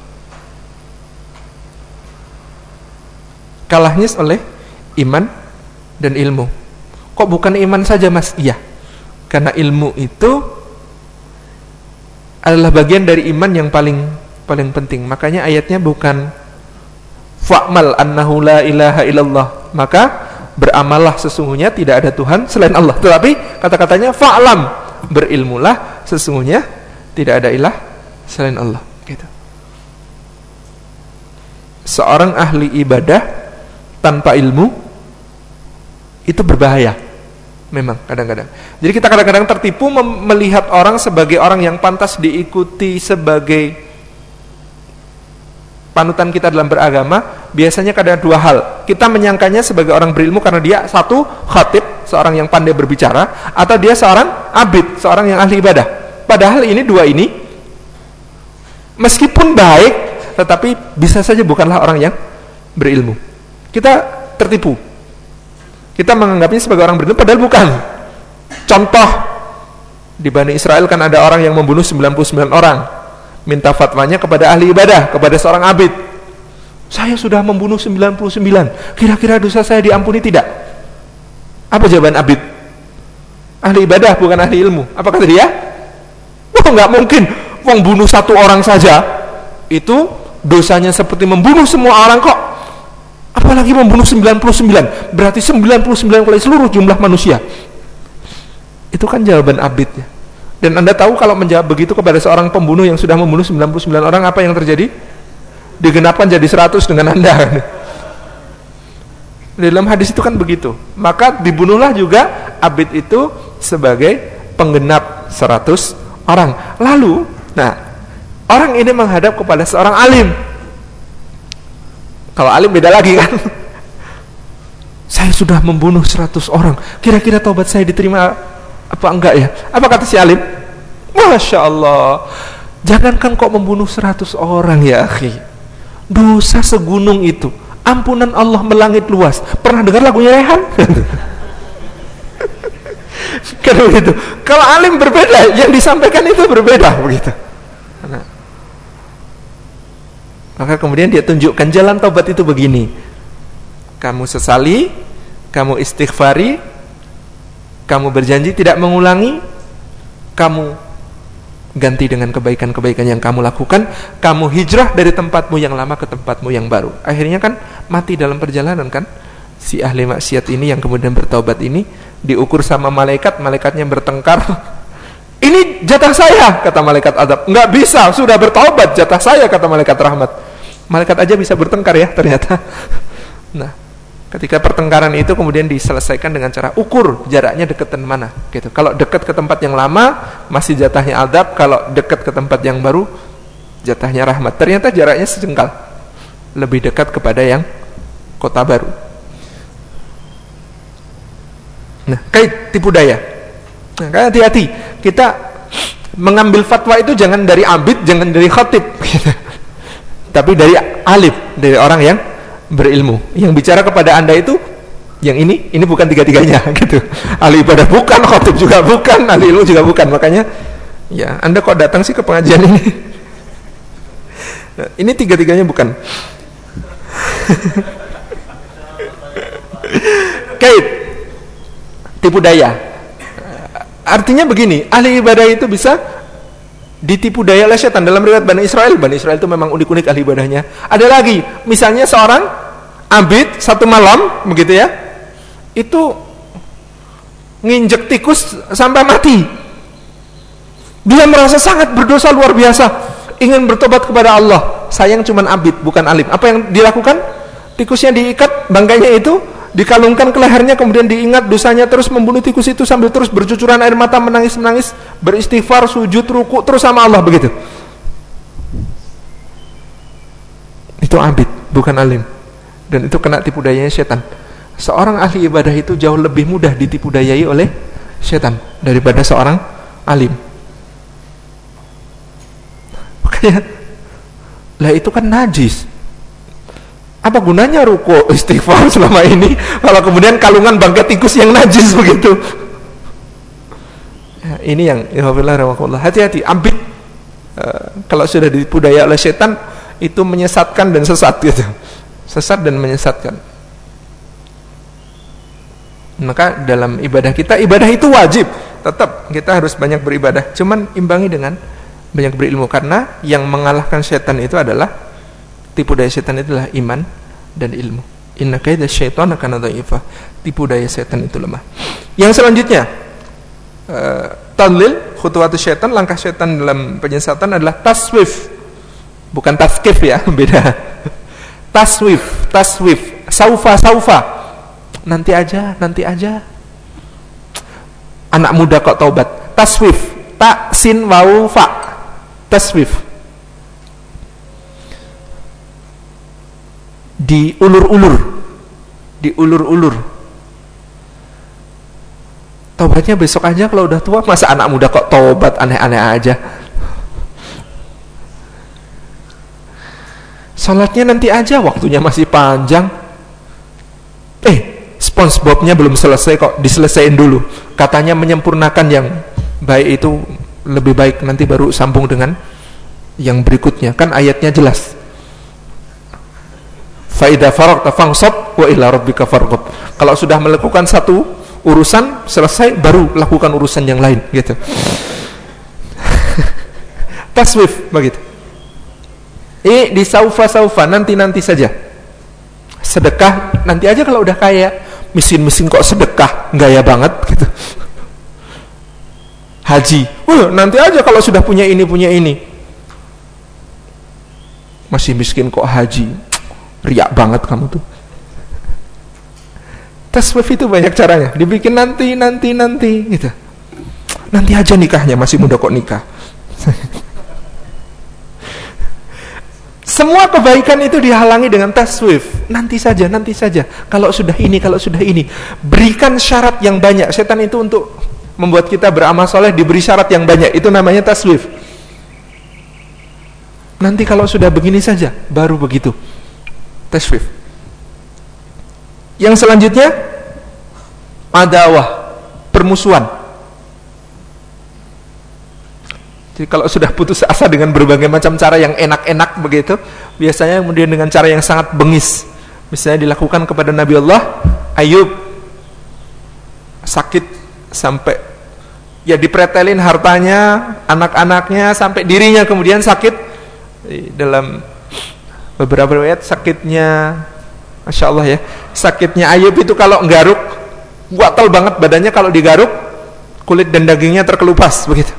kalahnya oleh iman dan ilmu. Kok bukan iman saja mas? Iya, karena ilmu itu adalah bagian dari iman yang paling paling penting. Makanya ayatnya bukan fa'mal annahu la ilaha illallah. Maka beramallah sesungguhnya tidak ada Tuhan selain Allah. Tetapi kata-katanya fa'lam, berilmulah sesungguhnya tidak ada ilah selain Allah. Gitu. Seorang ahli ibadah tanpa ilmu itu berbahaya memang kadang-kadang jadi kita kadang-kadang tertipu melihat orang sebagai orang yang pantas diikuti sebagai panutan kita dalam beragama biasanya kadang dua hal kita menyangkanya sebagai orang berilmu karena dia satu khatib seorang yang pandai berbicara atau dia seorang abid seorang yang ahli ibadah padahal ini dua ini meskipun baik tetapi bisa saja bukanlah orang yang berilmu kita tertipu. Kita menganggapnya sebagai orang berilmu padahal bukan. Contoh di Bani Israel kan ada orang yang membunuh 99 orang. Minta fatwanya kepada ahli ibadah, kepada seorang abid. Saya sudah membunuh 99. Kira-kira dosa saya diampuni tidak? Apa jawaban abid? Ahli ibadah bukan ahli ilmu. Apa kata dia? Oh, nggak mungkin. Wong bunuh satu orang saja itu dosanya seperti membunuh semua orang kok apalagi membunuh 99 berarti 99 kali seluruh jumlah manusia itu kan jawaban abidnya dan anda tahu kalau menjawab begitu kepada seorang pembunuh yang sudah membunuh 99 orang apa yang terjadi? Digenapkan jadi 100 dengan anda. (laughs) Dalam hadis itu kan begitu. Maka dibunuhlah juga abid itu sebagai penggenap 100 orang. Lalu nah orang ini menghadap kepada seorang alim. Kalau alim beda lagi kan. (laughs) saya sudah membunuh 100 orang. Kira-kira taubat saya diterima apa enggak ya? Apa kata si alim? Masya Allah. Jangankan kok membunuh 100 orang ya akhi. Dosa segunung itu. Ampunan Allah melangit luas. Pernah dengar lagunya Rehan? (laughs) Karena begitu. Kalau alim berbeda, yang disampaikan itu berbeda begitu. Maka kemudian dia tunjukkan jalan taubat itu begini. Kamu sesali, kamu istighfari, kamu berjanji tidak mengulangi, kamu ganti dengan kebaikan-kebaikan yang kamu lakukan, kamu hijrah dari tempatmu yang lama ke tempatmu yang baru. Akhirnya kan mati dalam perjalanan kan? Si ahli maksiat ini yang kemudian bertaubat ini diukur sama malaikat, malaikatnya bertengkar. (laughs) Ini jatah saya, kata malaikat adab. Enggak bisa, sudah bertaubat, jatah saya, kata malaikat rahmat malaikat aja bisa bertengkar ya ternyata (laughs) nah ketika pertengkaran itu kemudian diselesaikan dengan cara ukur jaraknya deketan mana gitu. Kalau dekat ke tempat yang lama masih jatahnya adab. Kalau dekat ke tempat yang baru jatahnya rahmat. Ternyata jaraknya sejengkal. Lebih dekat kepada yang kota baru. Nah kait tipu daya. Nah kan hati-hati. Kita mengambil fatwa itu jangan dari abid jangan dari khatib. Gitu (laughs) tapi dari alif dari orang yang berilmu. Yang bicara kepada Anda itu yang ini ini bukan tiga-tiganya (laughs) gitu. Ahli ibadah bukan, khotib juga bukan, ahli ilmu juga bukan. Makanya ya, Anda kok datang sih ke pengajian ini? (laughs) ini tiga-tiganya bukan. (laughs) Kait tipu daya. Artinya begini, ahli ibadah itu bisa ditipu daya oleh setan dalam riwayat Bani Israel. Bani Israel itu memang unik-unik ahli ibadahnya. Ada lagi, misalnya seorang abid satu malam begitu ya. Itu nginjek tikus sampai mati. Dia merasa sangat berdosa luar biasa, ingin bertobat kepada Allah. Sayang cuman abid, bukan alim. Apa yang dilakukan? Tikusnya diikat, bangkainya itu dikalungkan ke lehernya kemudian diingat dosanya terus membunuh tikus itu sambil terus bercucuran air mata menangis-menangis beristighfar sujud ruku terus sama Allah begitu itu abid bukan alim dan itu kena tipu dayanya setan. Seorang ahli ibadah itu jauh lebih mudah ditipu dayai oleh setan daripada seorang alim. Makanya lah itu kan najis. Apa gunanya ruko istighfar (laughs) selama ini kalau kemudian kalungan bangkai tikus yang najis begitu? Ya, ini yang ya hati-hati ambit. Uh, kalau sudah dipudaya oleh setan itu menyesatkan dan sesat gitu sesat dan menyesatkan maka dalam ibadah kita ibadah itu wajib tetap kita harus banyak beribadah cuman imbangi dengan banyak berilmu karena yang mengalahkan setan itu adalah tipu daya setan itulah iman dan ilmu. Inna kaida syaitan akan dhaifah. Tipu daya setan itu lemah. Yang selanjutnya uh, tadlil khutuwat syaitan langkah setan dalam penyesatan adalah taswif. Bukan taskif ya, (laughs) beda. Taswif, taswif, saufa saufa. Nanti aja, nanti aja. Anak muda kok taubat. Taswif, tak sin wau fa. Taswif diulur-ulur diulur-ulur tobatnya besok aja kalau udah tua masa anak muda kok tobat aneh-aneh aja Sholatnya nanti aja waktunya masih panjang. Eh SpongeBobnya belum selesai kok diselesaikan dulu. Katanya menyempurnakan yang baik itu lebih baik nanti baru sambung dengan yang berikutnya. Kan ayatnya jelas. Faida faragta fangsab wa ila rabbika farghab. Kalau sudah melakukan satu urusan selesai baru lakukan urusan yang lain gitu. (laughs) Taswif begitu eh di saufa saufa nanti nanti saja. Sedekah nanti aja kalau udah kaya. Miskin kok sedekah? Gaya banget gitu. Haji. Wah nanti aja kalau sudah punya ini punya ini. Masih miskin kok haji. Riak banget kamu tuh. Taswif itu banyak caranya. Dibikin nanti nanti nanti gitu. Nanti aja nikahnya masih muda kok nikah (laughs) semua kebaikan itu dihalangi dengan taswif nanti saja nanti saja. Kalau sudah ini kalau sudah ini. Berikan syarat yang banyak. Setan itu untuk membuat kita beramal soleh diberi syarat yang banyak. Itu namanya taswif nanti kalau sudah begini saja baru begitu. Taswif yang selanjutnya adawah permusuhan jadi kalau sudah putus asa dengan berbagai macam cara yang enak-enak begitu biasanya kemudian dengan cara yang sangat bengis. Misalnya dilakukan kepada Nabi Allah Ayub sakit sampai ya dipretelin hartanya anak-anaknya sampai dirinya kemudian sakit. Dalam beberapa riwayat sakitnya Masya Allah ya sakitnya Ayub itu kalau nggaruk gatal banget badannya kalau digaruk kulit dan dagingnya terkelupas begitu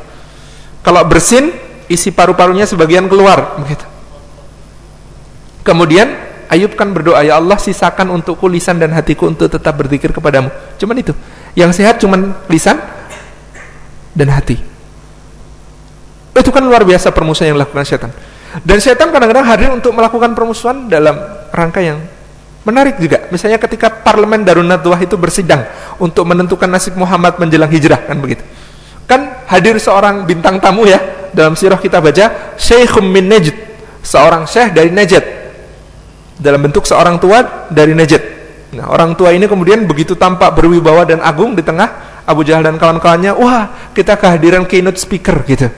kalau bersin isi paru-parunya sebagian keluar begitu. Kemudian Ayub kan berdoa ya Allah sisakan untukku lisan dan hatiku untuk tetap berzikir kepadamu. Cuman itu. Yang sehat cuman lisan dan hati. Itu kan luar biasa permusuhan yang dilakukan setan. Dan setan kadang-kadang hadir untuk melakukan permusuhan dalam rangka yang menarik juga. Misalnya ketika parlemen Darun Nadwah itu bersidang untuk menentukan nasib Muhammad menjelang hijrah kan begitu. Kan hadir seorang bintang tamu ya dalam sirah kita baca Syekhum min Najd, seorang syekh dari Najd. dalam bentuk seorang tua dari Najd. Nah, orang tua ini kemudian begitu tampak berwibawa dan agung di tengah Abu Jahal dan kawan-kawannya, wah, kita kehadiran keynote speaker gitu.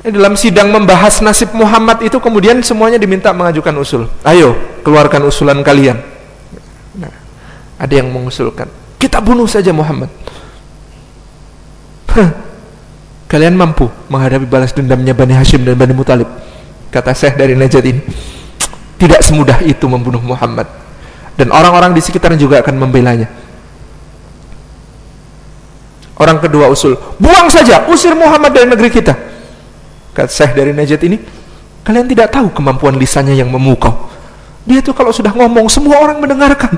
Dalam sidang membahas nasib Muhammad itu kemudian semuanya diminta mengajukan usul. Ayo, keluarkan usulan kalian. Nah, ada yang mengusulkan, kita bunuh saja Muhammad. Kalian mampu menghadapi balas dendamnya Bani Hashim dan Bani Mutalib. Kata Syekh dari Najat ini. Tidak semudah itu membunuh Muhammad. Dan orang-orang di sekitarnya juga akan membelanya. Orang kedua usul, buang saja, usir Muhammad dari negeri kita. Kata Syekh dari Najat ini, kalian tidak tahu kemampuan lisannya yang memukau. Dia itu kalau sudah ngomong, semua orang mendengarkan.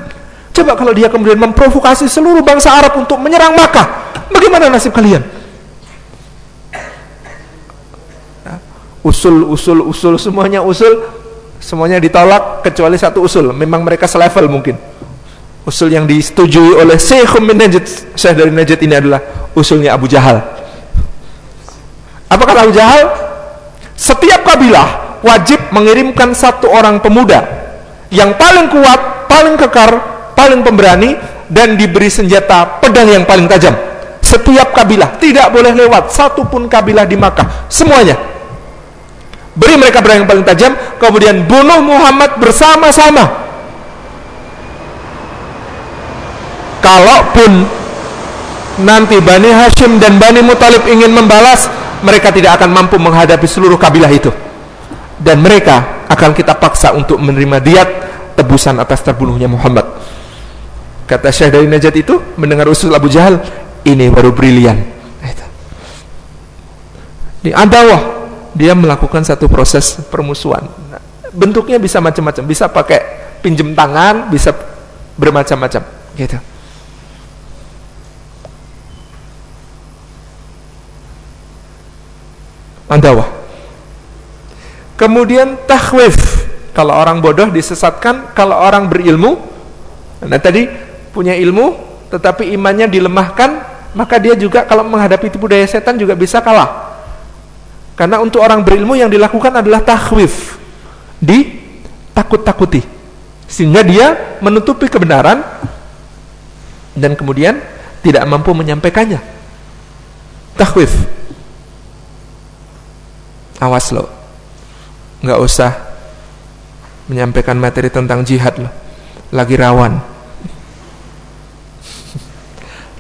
Coba kalau dia kemudian memprovokasi seluruh bangsa Arab untuk menyerang Makkah, bagaimana nasib kalian? usul usul usul semuanya usul semuanya ditolak kecuali satu usul. Memang mereka selevel mungkin. Usul yang disetujui oleh Syekh bin Najid Syekh dari Najid ini adalah usulnya Abu Jahal. Apa kata Abu Jahal? Setiap kabilah wajib mengirimkan satu orang pemuda yang paling kuat paling kekar paling pemberani dan diberi senjata pedang yang paling tajam. Setiap kabilah tidak boleh lewat satupun kabilah di Makkah. Semuanya. Beri mereka pedang yang paling tajam kemudian bunuh Muhammad bersama-sama. Kalaupun nanti Bani Hashim dan Bani Muthalib ingin membalas mereka tidak akan mampu menghadapi seluruh kabilah itu. Dan mereka akan kita paksa untuk menerima diat tebusan atas terbunuhnya Muhammad kata Syekh dari Najat itu mendengar usul Abu Jahal ini baru brilian di Andawah dia melakukan satu proses permusuhan. Nah, bentuknya bisa macam-macam, bisa pakai pinjem tangan, bisa bermacam-macam, gitu. Andawah. Kemudian tahwif. Kalau orang bodoh disesatkan, kalau orang berilmu, nah tadi punya ilmu, tetapi imannya dilemahkan, maka dia juga kalau menghadapi tipu daya setan juga bisa kalah. Karena untuk orang berilmu yang dilakukan adalah tahwif. Di takut-takuti. Sehingga dia menutupi kebenaran dan kemudian tidak mampu menyampaikannya. Tahwif. Awas lo. Nggak usah menyampaikan materi tentang jihad lo. Lagi rawan.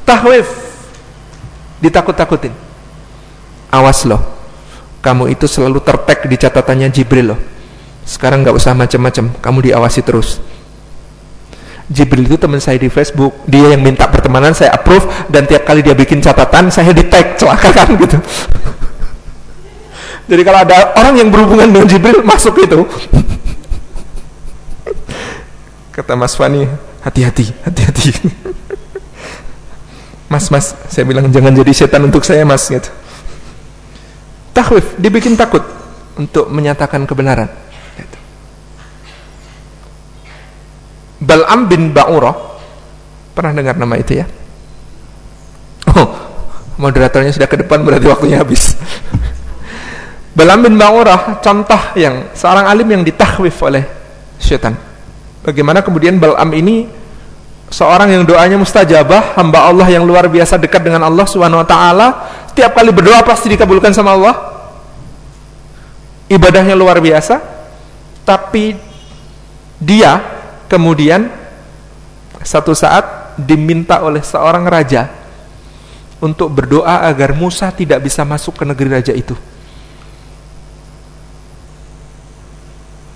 Tahwif. Ditakut-takutin. Awas lo kamu itu selalu tertag di catatannya Jibril loh. Sekarang nggak usah macam-macam, kamu diawasi terus. Jibril itu teman saya di Facebook, dia yang minta pertemanan saya approve dan tiap kali dia bikin catatan saya di tag celaka kan (laughs) gitu. Jadi kalau ada orang yang berhubungan dengan Jibril masuk itu. (laughs) Kata Mas Fani, hati-hati, hati-hati. (laughs) mas, mas, saya bilang jangan jadi setan untuk saya mas gitu. Tahwif dibikin takut untuk menyatakan kebenaran gitu. Bal'am bin Ba'urah pernah dengar nama itu ya? Oh moderatornya sudah ke depan berarti waktunya habis. Bal'am bin Ba'urah contoh yang seorang alim yang ditahwif oleh syaitan bagaimana kemudian Bal'am ini seorang yang doanya mustajabah hamba Allah yang luar biasa dekat dengan Allah subhanahu wa ta'ala Tiap kali berdoa pasti dikabulkan sama Allah. Ibadahnya luar biasa. Tapi dia kemudian satu saat diminta oleh seorang raja untuk berdoa agar Musa tidak bisa masuk ke negeri raja itu.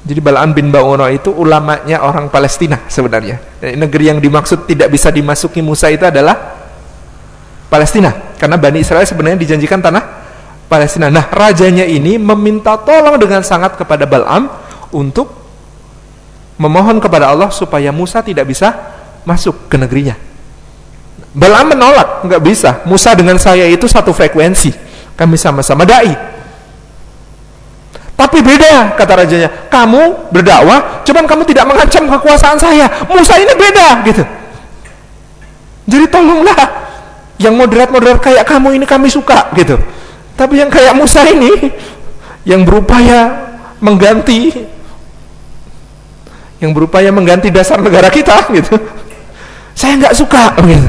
Jadi Balaan bin Ba'ura itu ulamanya orang Palestina sebenarnya. Negeri yang dimaksud tidak bisa dimasuki Musa itu adalah Palestina karena Bani Israel sebenarnya dijanjikan tanah Palestina. Nah, rajanya ini meminta tolong dengan sangat kepada Balam untuk memohon kepada Allah supaya Musa tidak bisa masuk ke negerinya. Balam menolak, nggak bisa. Musa dengan saya itu satu frekuensi. Kami sama-sama dai. Tapi beda kata rajanya. Kamu berdakwah, cuman kamu tidak mengancam kekuasaan saya. Musa ini beda gitu. Jadi tolonglah yang moderat-moderat kayak kamu ini kami suka gitu tapi yang kayak Musa ini yang berupaya mengganti yang berupaya mengganti dasar negara kita gitu saya nggak suka gitu.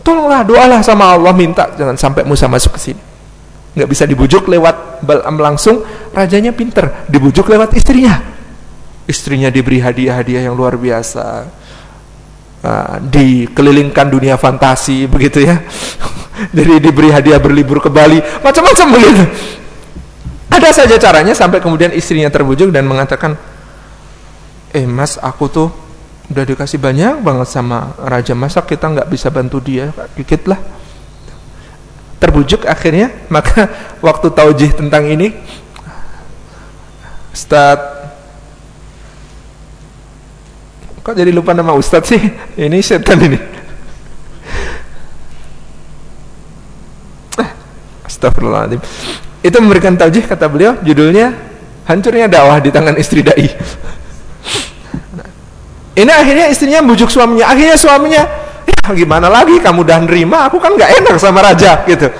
tolonglah doalah sama Allah minta jangan sampai Musa masuk ke sini nggak bisa dibujuk lewat Balam langsung rajanya pinter dibujuk lewat istrinya. Istrinya diberi hadiah-hadiah yang luar biasa. Uh, dikelilingkan dunia fantasi begitu ya. (laughs) Jadi diberi hadiah berlibur ke Bali macam-macam begitu. Ada saja caranya sampai kemudian istrinya terbujuk dan mengatakan eh mas aku tuh udah dikasih banyak banget sama raja. Masa kita nggak bisa bantu dia? Dikit lah. Terbujuk akhirnya maka (laughs) waktu taujih tentang ini Ustaz kok jadi lupa nama Ustaz sih? (laughs) Ini setan ini. Eh, Astagfirullahaladzim. Itu memberikan taujih kata beliau judulnya hancurnya dakwah di tangan istri dai. Ini akhirnya istrinya bujuk suaminya. Akhirnya suaminya, ya gimana lagi? Kamu udah nerima, aku kan nggak enak sama raja gitu.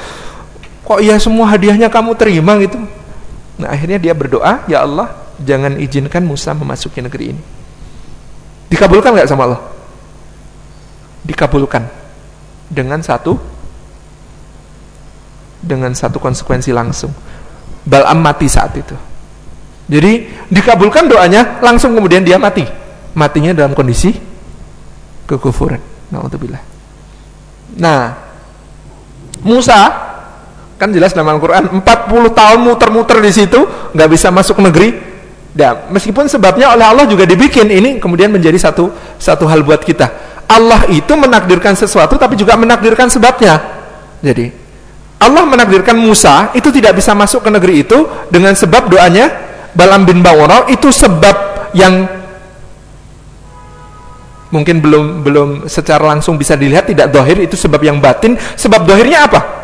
Kok ya semua hadiahnya kamu terima? gitu. Nah akhirnya dia berdoa, ya Allah jangan izinkan Musa memasuki negeri ini. Dikabulkan nggak sama Allah? Dikabulkan dengan satu dengan satu konsekuensi langsung. Balam mati saat itu. Jadi dikabulkan doanya, langsung kemudian dia mati matinya dalam kondisi kekufuran. Nah, Musa kan jelas dalam Al-Qur'an 40 tahun muter-muter di situ nggak bisa masuk negeri. Dan meskipun sebabnya oleh Allah juga dibikin ini kemudian menjadi satu satu hal buat kita. Allah itu menakdirkan sesuatu tapi juga menakdirkan sebabnya. Jadi Allah menakdirkan Musa itu tidak bisa masuk ke negeri itu dengan sebab doanya Balam bin Bawara itu sebab yang mungkin belum belum secara langsung bisa dilihat tidak dohir itu sebab yang batin sebab dohirnya apa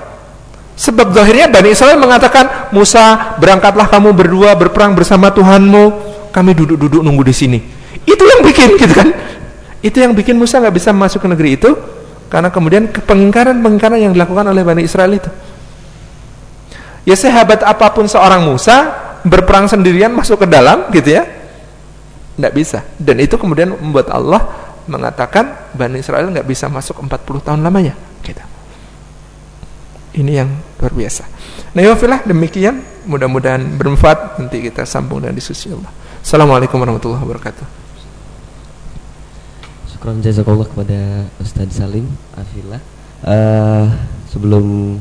sebab dohirnya Bani Israel mengatakan Musa berangkatlah kamu berdua berperang bersama Tuhanmu. Kami duduk-duduk nunggu di sini. Itu yang bikin gitu kan? Itu yang bikin Musa nggak bisa masuk ke negeri itu karena kemudian pengingkaran-pengingkaran yang dilakukan oleh Bani Israel itu. Ya sehebat apa pun seorang Musa berperang sendirian masuk ke dalam gitu ya tidak bisa. Dan itu kemudian membuat Allah mengatakan Bani Israel nggak bisa masuk 40 tahun lamanya. Ini yang luar biasa. Nah, ya demikian. Mudah-mudahan bermanfaat. Nanti kita sambung dengan diskusi Allah. Assalamualaikum warahmatullahi wabarakatuh. Syukran jazakallah kepada Ustaz Salim Afillah. Uh, sebelum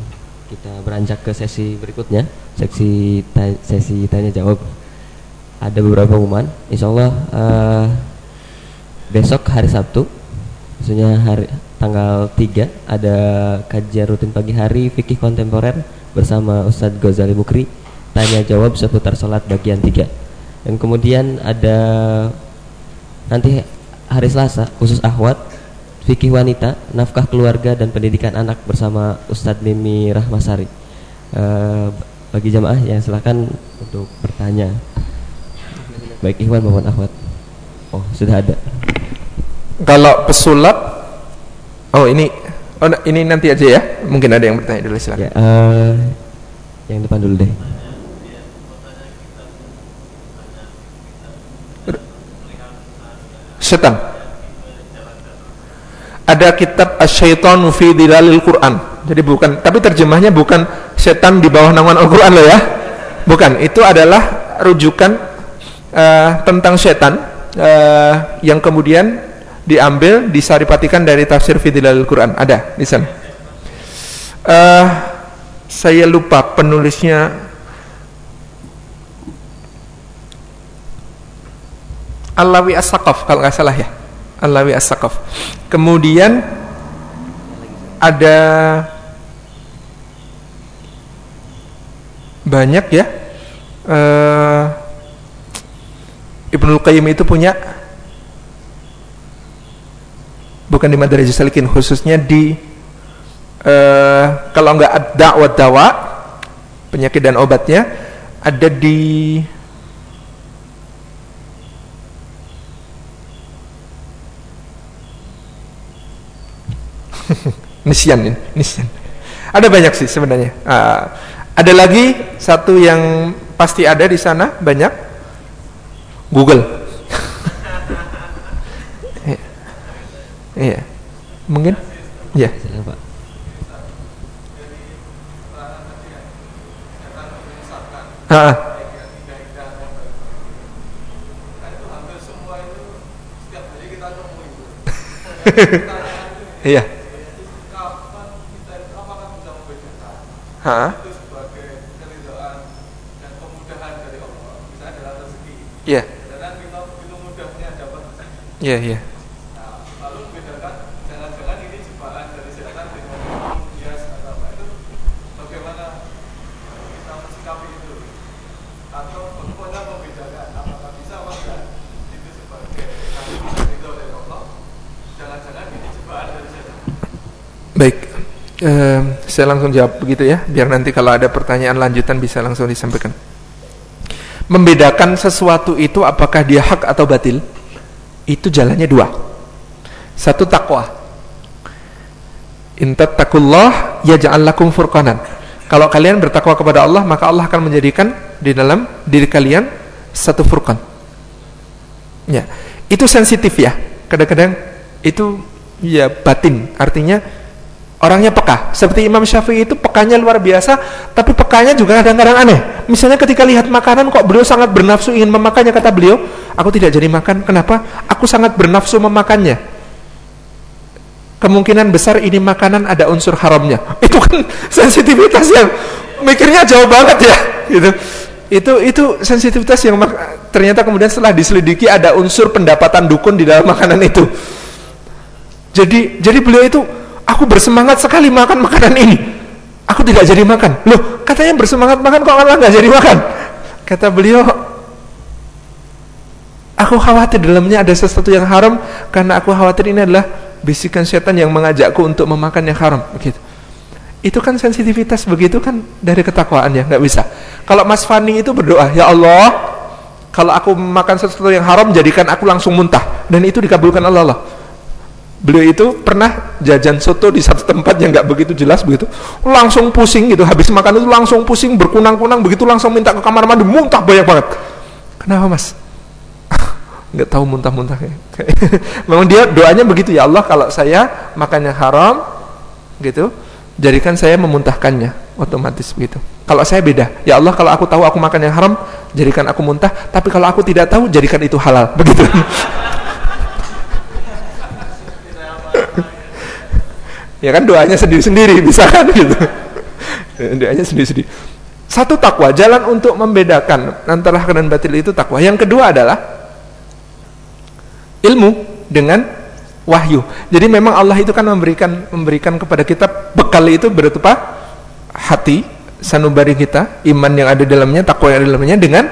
kita beranjak ke sesi berikutnya, sesi ta sesi tanya jawab. Ada beberapa pengumuman. Insyaallah uh, besok hari Sabtu maksudnya hari tanggal 3 ada kajian rutin pagi hari fikih kontemporer bersama Ustadz Ghazali Mukri. Tanya jawab seputar sholat bagian 3 dan kemudian ada nanti hari Selasa khusus ahwat fikih wanita nafkah keluarga dan pendidikan anak bersama Ustadz Mimi Rahmasari. Uh, bagi jamaah yang silakan untuk bertanya. Baik Ikhwan maupun ahwat. Oh sudah ada. Kalau pesulap oh ini oh ini nanti aja ya. Mungkin ada yang bertanya dulu silakan. Ya, uh, yang depan dulu deh. Setan. Ada kitab Asy-Syaitanu fi Dilalil Quran. Jadi bukan tapi terjemahnya bukan setan di bawah naungan Al-Quran loh ya. Bukan itu adalah rujukan uh, tentang setan uh, yang kemudian diambil disaripatikan dari tafsir Fidilal Quran. Ada di sana. Uh, saya lupa penulisnya. Alawi As-Saqaf kalau nggak salah ya. Alawi As-Saqaf. Kemudian ada banyak ya. Uh, Ibnul Qayyim itu punya bukan di Madarajus Salikin khususnya di uh, kalau nggak dakwah dawa penyakit dan obatnya ada di (laughs) Nisyan ini, Nisyan. Ada banyak sih sebenarnya. Uh, ada lagi satu yang pasti ada di sana banyak Google. Iya. Mungkin? Iya. Silakan Pak. Ah. (laughs) Iya. Hah? Iya. Iya, iya. Baik, eh, saya langsung jawab begitu ya, biar nanti kalau ada pertanyaan lanjutan bisa langsung disampaikan. Membedakan sesuatu itu apakah dia hak atau batil, itu jalannya dua. Satu takwa. Intattakullah yaj'al lakum furqanan. Kalau kalian bertakwa kepada Allah, maka Allah akan menjadikan di dalam diri kalian satu furqan. Ya, itu sensitif ya. Kadang-kadang itu ya batin, artinya orangnya peka. Seperti Imam Syafi'i itu pekanya luar biasa, tapi pekanya juga kadang-kadang aneh. Misalnya ketika lihat makanan kok beliau sangat bernafsu ingin memakannya, kata beliau, aku tidak jadi makan. Kenapa? Aku sangat bernafsu memakannya. Kemungkinan besar ini makanan ada unsur haramnya. (laughs) Itu kan sensitivitas yang mikirnya jauh banget ya, gitu. Itu itu sensitivitas yang ternyata kemudian setelah diselidiki ada unsur pendapatan dukun di dalam makanan itu. Jadi jadi beliau itu Aku bersemangat sekali makan makanan ini. Aku tidak jadi makan. Loh, katanya bersemangat makan kok Allah nggak jadi makan? Kata beliau, aku khawatir dalamnya ada sesuatu yang haram karena aku khawatir ini adalah bisikan setan yang mengajakku untuk memakan yang haram. Begitu. Itu kan sensitivitas begitu kan dari ketakwaan ya, nggak bisa. Kalau Mas Fani itu berdoa, ya Allah, kalau aku makan sesuatu yang haram, jadikan aku langsung muntah dan itu dikabulkan Allah. Allah beliau itu pernah jajan soto di satu tempat yang nggak begitu jelas begitu. Langsung pusing gitu habis makan itu langsung pusing berkunang-kunang begitu langsung minta ke kamar mandi muntah banyak banget. Kenapa mas? (laughs) Nggak tahu muntah-muntah (laughs) memang dia doanya begitu ya Allah kalau saya makannya haram gitu jadikan saya memuntahkannya otomatis begitu kalau saya beda ya Allah kalau aku tahu aku makan yang haram jadikan aku muntah tapi kalau aku tidak tahu jadikan itu halal (laughs) begitu ya kan doanya sendiri-sendiri bisa kan gitu. Doanya sendiri-sendiri. Satu takwa jalan untuk membedakan antara hak dan batil itu takwa. Yang kedua adalah ilmu dengan wahyu. Jadi memang Allah itu kan memberikan memberikan kepada kita bekal itu berupa hati sanubari kita iman yang ada dalamnya takwa yang ada dalamnya dengan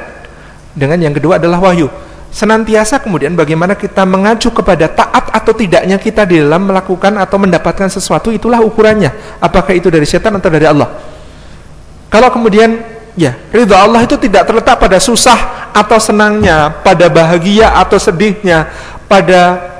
dengan yang kedua adalah wahyu senantiasa kemudian bagaimana kita mengacu kepada taat atau tidaknya kita di dalam melakukan atau mendapatkan sesuatu itulah ukurannya. Apakah itu dari setan atau dari Allah? Kalau kemudian ya ridha Allah itu tidak terletak pada susah atau senangnya pada bahagia atau sedihnya pada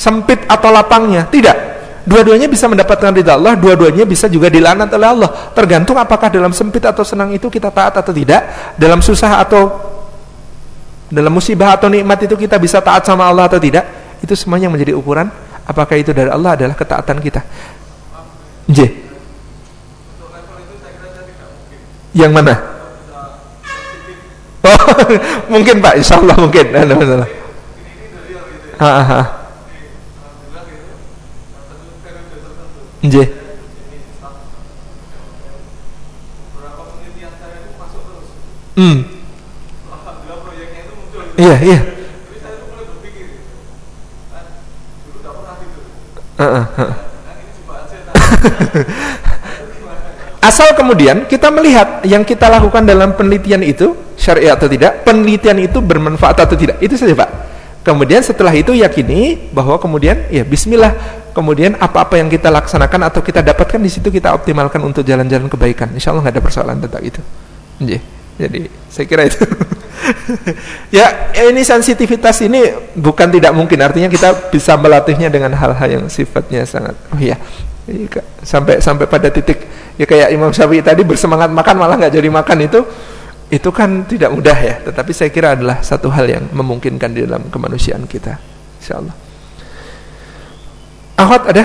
sempit atau lapangnya tidak. Dua-duanya bisa mendapatkan ridha Allah dua-duanya bisa juga dilanat oleh Allah. Tergantung apakah dalam sempit atau senang itu kita taat atau tidak dalam susah atau dalam musibah atau nikmat itu kita bisa taat sama Allah atau tidak itu semuanya menjadi ukuran apakah itu dari Allah adalah ketaatan kita. J. Yang mana? Oh, (laughs) mungkin Pak Insya Allah mungkin ada masalah ha, ha. J. Hmm. Iya, iya. (laughs) Asal kemudian kita melihat yang kita lakukan dalam penelitian itu syariat atau tidak, penelitian itu bermanfaat atau tidak, itu saja Pak. Kemudian setelah itu yakini bahwa kemudian ya Bismillah, kemudian apa-apa yang kita laksanakan atau kita dapatkan di situ kita optimalkan untuk jalan-jalan kebaikan. Insya Allah nggak ada persoalan tentang itu. Jadi saya kira itu. (laughs) ya ini sensitivitas ini bukan tidak mungkin artinya kita bisa melatihnya dengan hal-hal yang sifatnya sangat oh iya sampai sampai pada titik ya kayak Imam Syafi'i tadi bersemangat makan malah nggak jadi makan itu itu kan tidak mudah ya tetapi saya kira adalah satu hal yang memungkinkan di dalam kemanusiaan kita insyaallah Ahwat ada?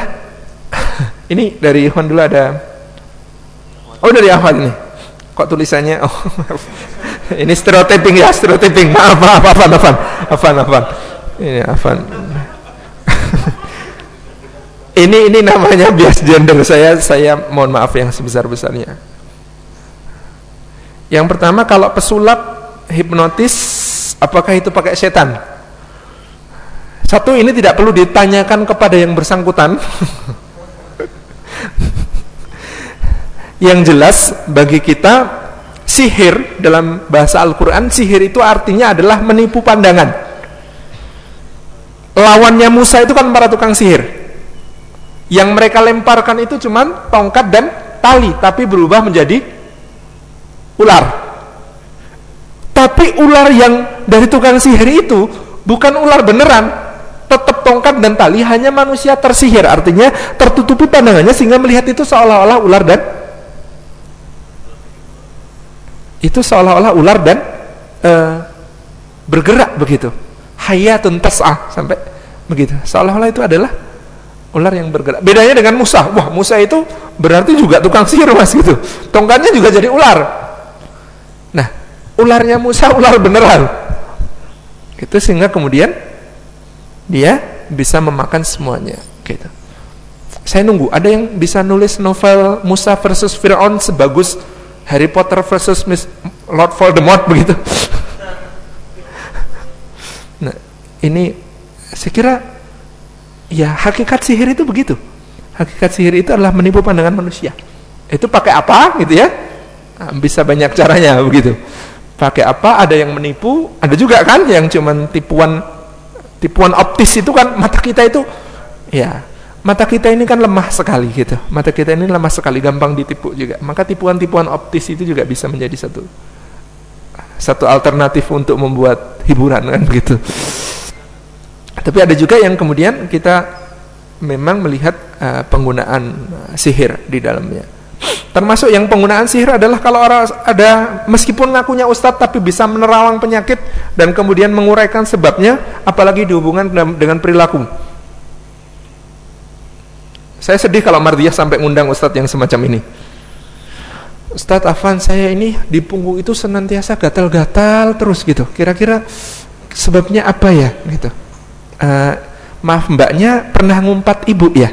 (laughs) ini dari Ikhwan dulu ada. Oh dari Ahwat ini. Kok tulisannya? Oh, ini stereotyping ya, stereotyping. Maaf, maaf, afan, afan, afan, afan. Ini afan. (laughs) ini ini namanya bias gender saya. Saya mohon maaf yang sebesar besarnya. Yang pertama kalau pesulap hipnotis apakah itu pakai setan? Satu ini tidak perlu ditanyakan kepada yang bersangkutan. (laughs) yang jelas bagi kita sihir dalam bahasa Al-Qur'an sihir itu artinya adalah menipu pandangan. Lawannya Musa itu kan para tukang sihir. Yang mereka lemparkan itu cuman tongkat dan tali tapi berubah menjadi ular. Tapi ular yang dari tukang sihir itu bukan ular beneran, tetap tongkat dan tali hanya manusia tersihir, artinya tertutupi pandangannya sehingga melihat itu seolah-olah ular dan itu seolah-olah ular dan uh, bergerak begitu. Hayatun tas'ah sampai begitu. Seolah-olah itu adalah ular yang bergerak. Bedanya dengan Musa. Wah, Musa itu berarti juga tukang sihir Mas gitu. Tongkatnya juga jadi ular ularnya Musa ular beneran itu sehingga kemudian dia bisa memakan semuanya gitu saya nunggu ada yang bisa nulis novel Musa versus Fir'aun sebagus Harry Potter versus Miss Lord Voldemort begitu. Nah ini saya kira ya hakikat sihir itu begitu. Hakikat sihir itu adalah menipu pandangan manusia. Itu pakai apa gitu ya? Nah, bisa banyak caranya begitu. Pakai apa ada yang menipu ada juga kan yang cuman tipuan tipuan optis itu kan mata kita itu ya mata kita ini kan lemah sekali gitu. Mata kita ini lemah sekali gampang ditipu juga. Maka tipuan-tipuan optis itu juga bisa menjadi satu satu alternatif untuk membuat hiburan kan begitu (laughs) tapi ada juga yang kemudian kita memang melihat uh, penggunaan uh, sihir di dalamnya. Termasuk yang penggunaan sihir adalah kalau orang ada meskipun ngakunya ustadz tapi bisa menerawang penyakit dan kemudian menguraikan sebabnya apalagi dihubungkan dengan perilaku. Saya sedih kalau Mardiyah sampai ngundang ustadz yang semacam ini. Ustadz Afan saya ini di punggung itu senantiasa gatal-gatal terus gitu. Kira-kira sebabnya apa ya gitu. Uh, maaf mbaknya pernah ngumpat ibu ya?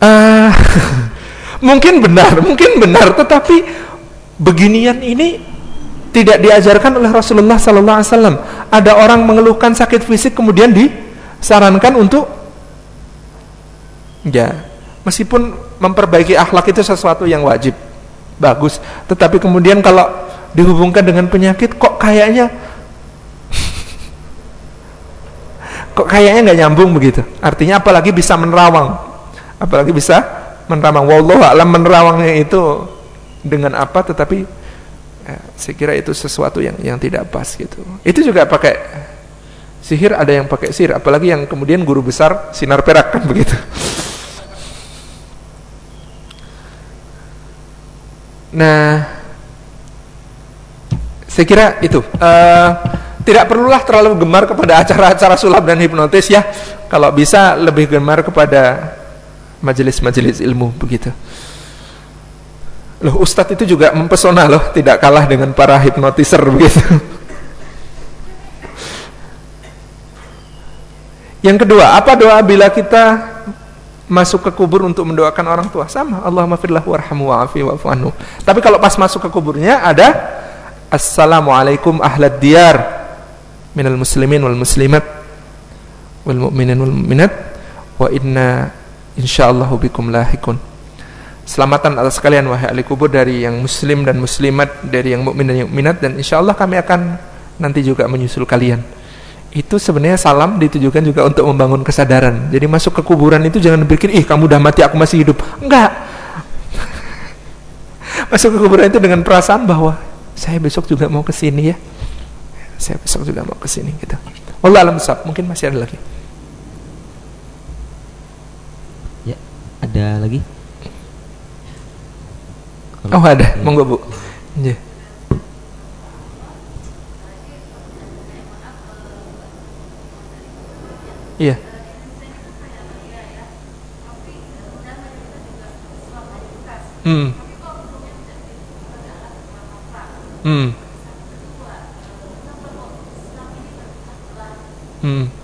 uh, (laughs) mungkin benar, mungkin benar, tetapi beginian ini tidak diajarkan oleh Rasulullah Sallallahu Alaihi Wasallam. Ada orang mengeluhkan sakit fisik kemudian disarankan untuk ya meskipun memperbaiki akhlak itu sesuatu yang wajib bagus, tetapi kemudian kalau dihubungkan dengan penyakit kok kayaknya (laughs) kok kayaknya nggak nyambung begitu. Artinya apalagi bisa menerawang apalagi bisa menerawang wallahu alam menerawangnya itu dengan apa tetapi ya, saya kira itu sesuatu yang yang tidak pas gitu itu juga pakai sihir ada yang pakai sihir apalagi yang kemudian guru besar sinar perak kan begitu nah saya kira itu uh, tidak perlulah terlalu gemar kepada acara-acara sulap dan hipnotis ya kalau bisa lebih gemar kepada majelis-majelis ilmu begitu. Loh ustadz itu juga mempesona loh, tidak kalah dengan para hipnotiser begitu. Yang kedua, apa doa bila kita masuk ke kubur untuk mendoakan orang tua? Sama, Allahumma firlahu warhamu wa'afi wa'fu. Tapi kalau pas masuk ke kuburnya ada Assalamualaikum ahlad diyar minal muslimin wal muslimat wal mu'minin wal mu'minat wa inna insyaallah bikum lahikun selamatan atas kalian wahai ahli kubur dari yang muslim dan muslimat dari yang mukmin dan yang mukminat dan insyaallah kami akan nanti juga menyusul kalian itu sebenarnya salam ditujukan juga untuk membangun kesadaran. Jadi masuk ke kuburan itu jangan berpikir ih kamu udah mati aku masih hidup. Enggak. (laughs) Masuk ke kuburan itu dengan perasaan bahwa saya besok juga mau ke sini ya. Saya besok juga mau ke sini gitu. Allah alam mungkin masih ada lagi. Ada lagi? Oh ada. Ya. monggo bu. Ya. Iya. Hmm. Hmm. Hmm.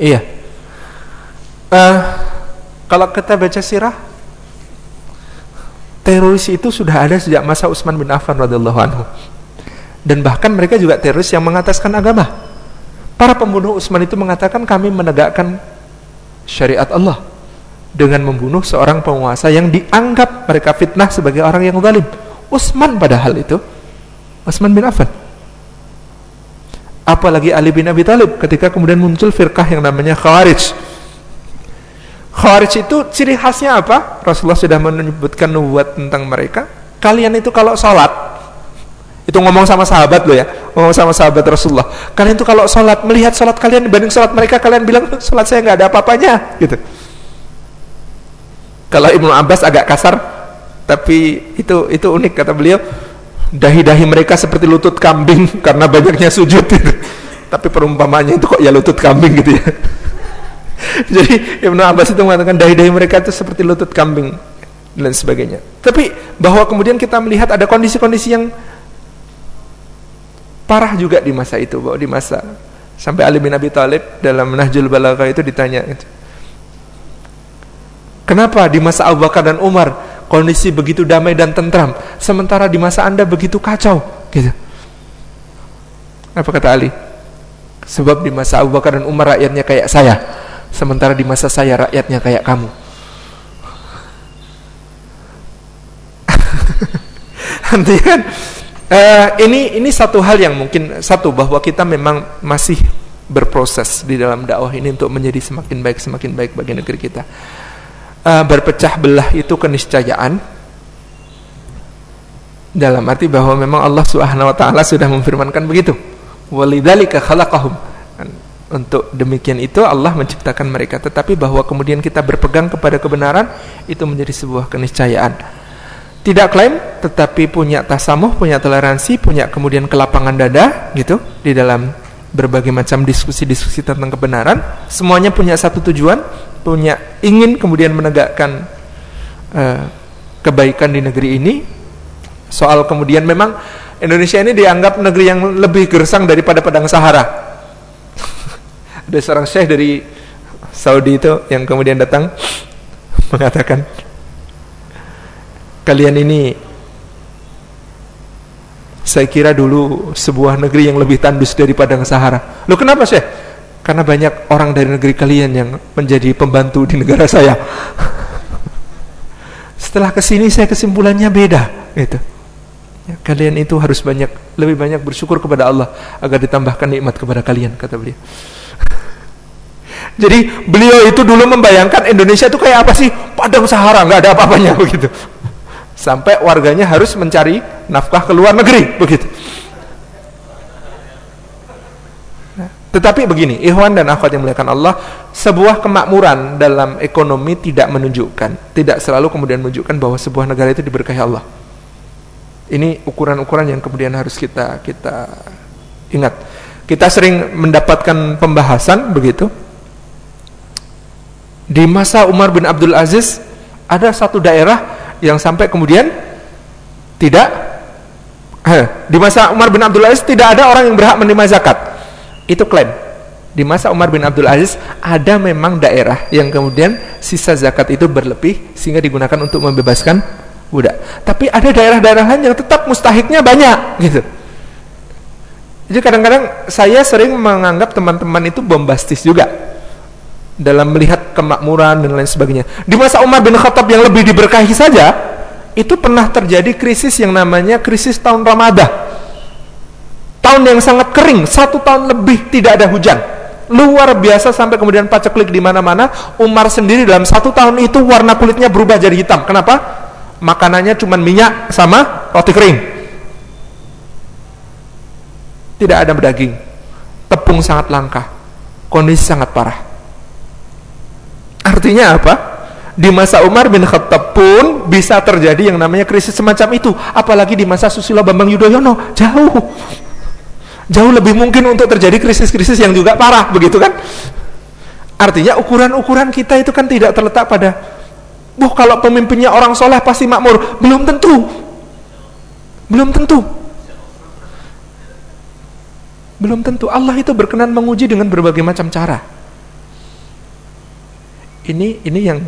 Iya. Uh, kalau kita baca sirah, teroris itu sudah ada sejak masa Utsman bin Affan radhiyallahu anhu. Dan bahkan mereka juga teroris yang mengataskan agama. Para pembunuh Utsman itu mengatakan kami menegakkan syariat Allah dengan membunuh seorang penguasa yang dianggap mereka fitnah sebagai orang yang zalim. Utsman padahal itu Utsman bin Affan apalagi Ali bin Abi Thalib ketika kemudian muncul firqah yang namanya Khawarij. Khawarij itu ciri khasnya apa? Rasulullah sudah menyebutkan nubuat tentang mereka. Kalian itu kalau sholat itu ngomong sama sahabat loh ya ngomong sama sahabat Rasulullah. Kalian itu kalau sholat melihat sholat kalian dibanding sholat mereka kalian bilang sholat saya nggak ada apa-apanya gitu. Kalau Ibnu Abbas agak kasar tapi itu itu unik kata beliau dahi-dahi mereka seperti lutut kambing (laughs) karena banyaknya sujud tapi perumpamannya itu kok ya lutut kambing gitu ya. (laughs) Jadi Ibnu Abbas itu mengatakan dahi-dahi mereka itu seperti lutut kambing dan sebagainya. Tapi bahwa kemudian kita melihat ada kondisi-kondisi yang parah juga di masa itu bahwa di masa sampai Ali bin Abi Thalib dalam Nahjul Balaghah itu ditanya gitu. Kenapa di masa Abu Bakar dan Umar kondisi begitu damai dan tentram sementara di masa anda begitu kacau gitu. Apa kata Ali? Sebab di masa Abu Bakar dan Umar rakyatnya kayak saya sementara di masa saya rakyatnya kayak kamu. (laughs) Nanti kan uh, ini ini satu hal yang mungkin satu bahwa kita memang masih berproses di dalam dakwah ini untuk menjadi semakin baik semakin baik bagi negeri kita uh, berpecah belah itu keniscayaan dalam arti bahwa memang Allah Subhanahu wa taala sudah memfirmankan begitu. Walidzalika khalaqahum. Untuk demikian itu Allah menciptakan mereka, tetapi bahwa kemudian kita berpegang kepada kebenaran itu menjadi sebuah keniscayaan. Tidak klaim tetapi punya tasamuh, punya toleransi, punya kemudian kelapangan dada gitu di dalam berbagai macam diskusi-diskusi tentang kebenaran. Semuanya punya satu tujuan, punya ingin kemudian menegakkan uh, kebaikan di negeri ini soal kemudian memang Indonesia ini dianggap negeri yang lebih gersang daripada padang Sahara (laughs) ada seorang syekh dari Saudi itu yang kemudian datang (laughs) mengatakan kalian ini saya kira dulu sebuah negeri yang lebih tandus dari padang Sahara. Lo kenapa sih? Karena banyak orang dari negeri kalian yang menjadi pembantu di negara (laughs) saya. Setelah ke sini saya kesimpulannya beda, gitu. Ya, kalian itu harus banyak, lebih banyak bersyukur kepada Allah agar ditambahkan nikmat kepada kalian, kata beliau. (laughs) Jadi beliau itu dulu membayangkan Indonesia itu kayak apa sih? Padang Sahara, nggak ada apa-apanya (laughs) begitu. Sampai warganya harus mencari nafkah ke luar negeri, begitu. Tetapi begini, ikhwan dan akhwat yang melihatkan Allah, sebuah kemakmuran dalam ekonomi tidak menunjukkan, tidak selalu kemudian menunjukkan bahwa sebuah negara itu diberkahi Allah. Ini ukuran-ukuran yang kemudian harus kita kita ingat. Kita sering mendapatkan pembahasan begitu. Di masa Umar bin Abdul Aziz ada satu daerah yang sampai kemudian tidak eh, di masa Umar bin Abdul Aziz tidak ada orang yang berhak menerima zakat itu klaim. Di masa Umar bin Abdul Aziz ada memang daerah yang kemudian sisa zakat itu berlebih sehingga digunakan untuk membebaskan budak. Tapi ada daerah-daerah lain yang tetap mustahiknya banyak gitu. Jadi kadang-kadang saya sering menganggap teman-teman itu bombastis juga dalam melihat kemakmuran dan lain sebagainya. Di masa Umar bin Khattab yang lebih diberkahi saja, itu pernah terjadi krisis yang namanya krisis tahun Ramadan. Tahun yang sangat kering, satu tahun lebih tidak ada hujan. Luar biasa sampai kemudian paceklik di mana-mana. Umar sendiri dalam satu tahun itu warna kulitnya berubah jadi hitam. Kenapa? Makanannya cuma minyak sama roti kering. Tidak ada daging. Tepung sangat langka. Kondisi sangat parah. Artinya apa? di masa Umar bin Khattab pun bisa terjadi yang namanya krisis semacam itu apalagi di masa Susilo Bambang Yudhoyono jauh jauh lebih mungkin untuk terjadi krisis-krisis yang juga parah begitu kan? Artinya ukuran-ukuran kita itu kan tidak terletak pada Wah kalau pemimpinnya orang soleh pasti makmur. Belum tentu. Belum tentu. Belum tentu. Allah itu berkenan menguji dengan berbagai macam cara. Ini ini yang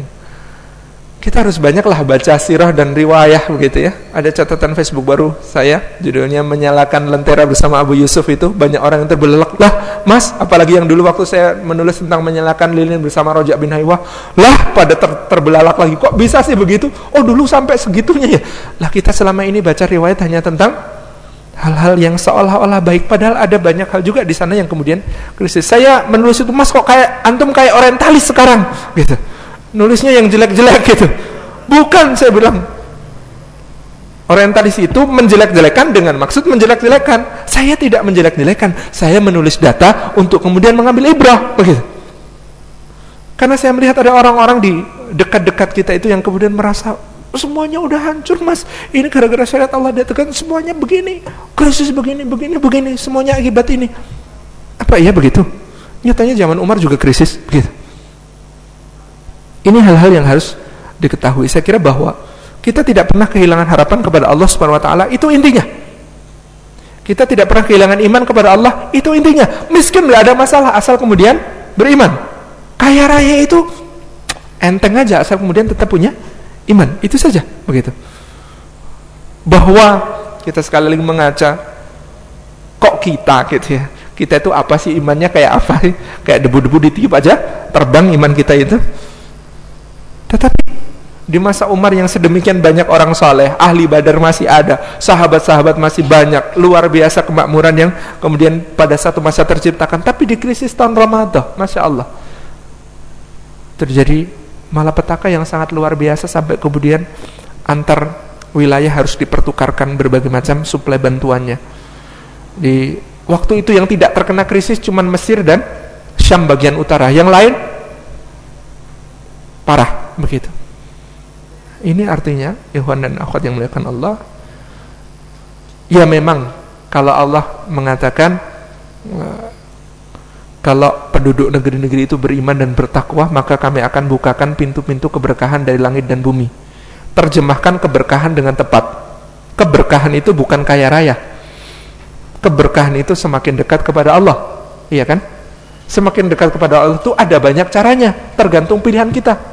kita harus banyaklah baca sirah dan riwayah begitu ya. Ada catatan Facebook baru saya, judulnya menyalakan lentera bersama Abu Yusuf itu banyak orang yang terbelalak. Lah, Mas, apalagi yang dulu waktu saya menulis tentang menyalakan lilin bersama Rojak bin Haywah, lah pada ter terbelalak lagi. Kok bisa sih begitu? Oh, dulu sampai segitunya ya. Lah kita selama ini baca riwayat hanya tentang hal-hal yang seolah-olah baik padahal ada banyak hal juga di sana yang kemudian krisis. Saya menulis itu, Mas, kok kayak antum kayak orientalis sekarang gitu nulisnya yang jelek-jelek gitu. Bukan saya bilang. Orientalis itu menjelek-jelekan dengan maksud menjelek-jelekan. Saya tidak menjelek-jelekan saya menulis data untuk kemudian mengambil ibrah begitu. Karena saya melihat ada orang-orang di dekat-dekat kita itu yang kemudian merasa semuanya udah hancur mas. Ini gara-gara syariat Allah datangkan semuanya begini. Krisis begini begini begini. Semuanya akibat ini. Apa iya begitu? Nyatanya zaman Umar juga krisis begitu ini hal-hal yang harus diketahui. Saya kira bahwa kita tidak pernah kehilangan harapan kepada Allah Subhanahu wa taala, itu intinya. Kita tidak pernah kehilangan iman kepada Allah, itu intinya. Miskin nggak ada masalah asal kemudian beriman. Kaya raya itu enteng aja asal kemudian tetap punya iman. Itu saja, begitu. Bahwa kita sekali lagi mengaca kok kita gitu ya. Kita itu apa sih imannya kayak apa sih? Kayak debu-debu ditiup aja terbang iman kita itu. Tetapi di masa Umar yang sedemikian banyak orang soleh, ahli badar masih ada, sahabat-sahabat masih banyak, luar biasa kemakmuran yang kemudian pada satu masa terciptakan. Tapi di krisis tahun Ramadan, Masya Allah, terjadi malapetaka yang sangat luar biasa sampai kemudian antar wilayah harus dipertukarkan berbagai macam suplai bantuannya. Di waktu itu yang tidak terkena krisis cuma Mesir dan Syam bagian utara. Yang lain parah begitu. Ini artinya Ikhwan dan akhwat yang melihatkan Allah Ya memang Kalau Allah mengatakan eh, Kalau penduduk negeri-negeri itu beriman dan bertakwa Maka kami akan bukakan pintu-pintu keberkahan dari langit dan bumi. Terjemahkan keberkahan dengan tepat. Keberkahan itu bukan kaya raya. Keberkahan itu semakin dekat kepada Allah. Iya kan? Semakin dekat kepada Allah itu ada banyak caranya Tergantung pilihan kita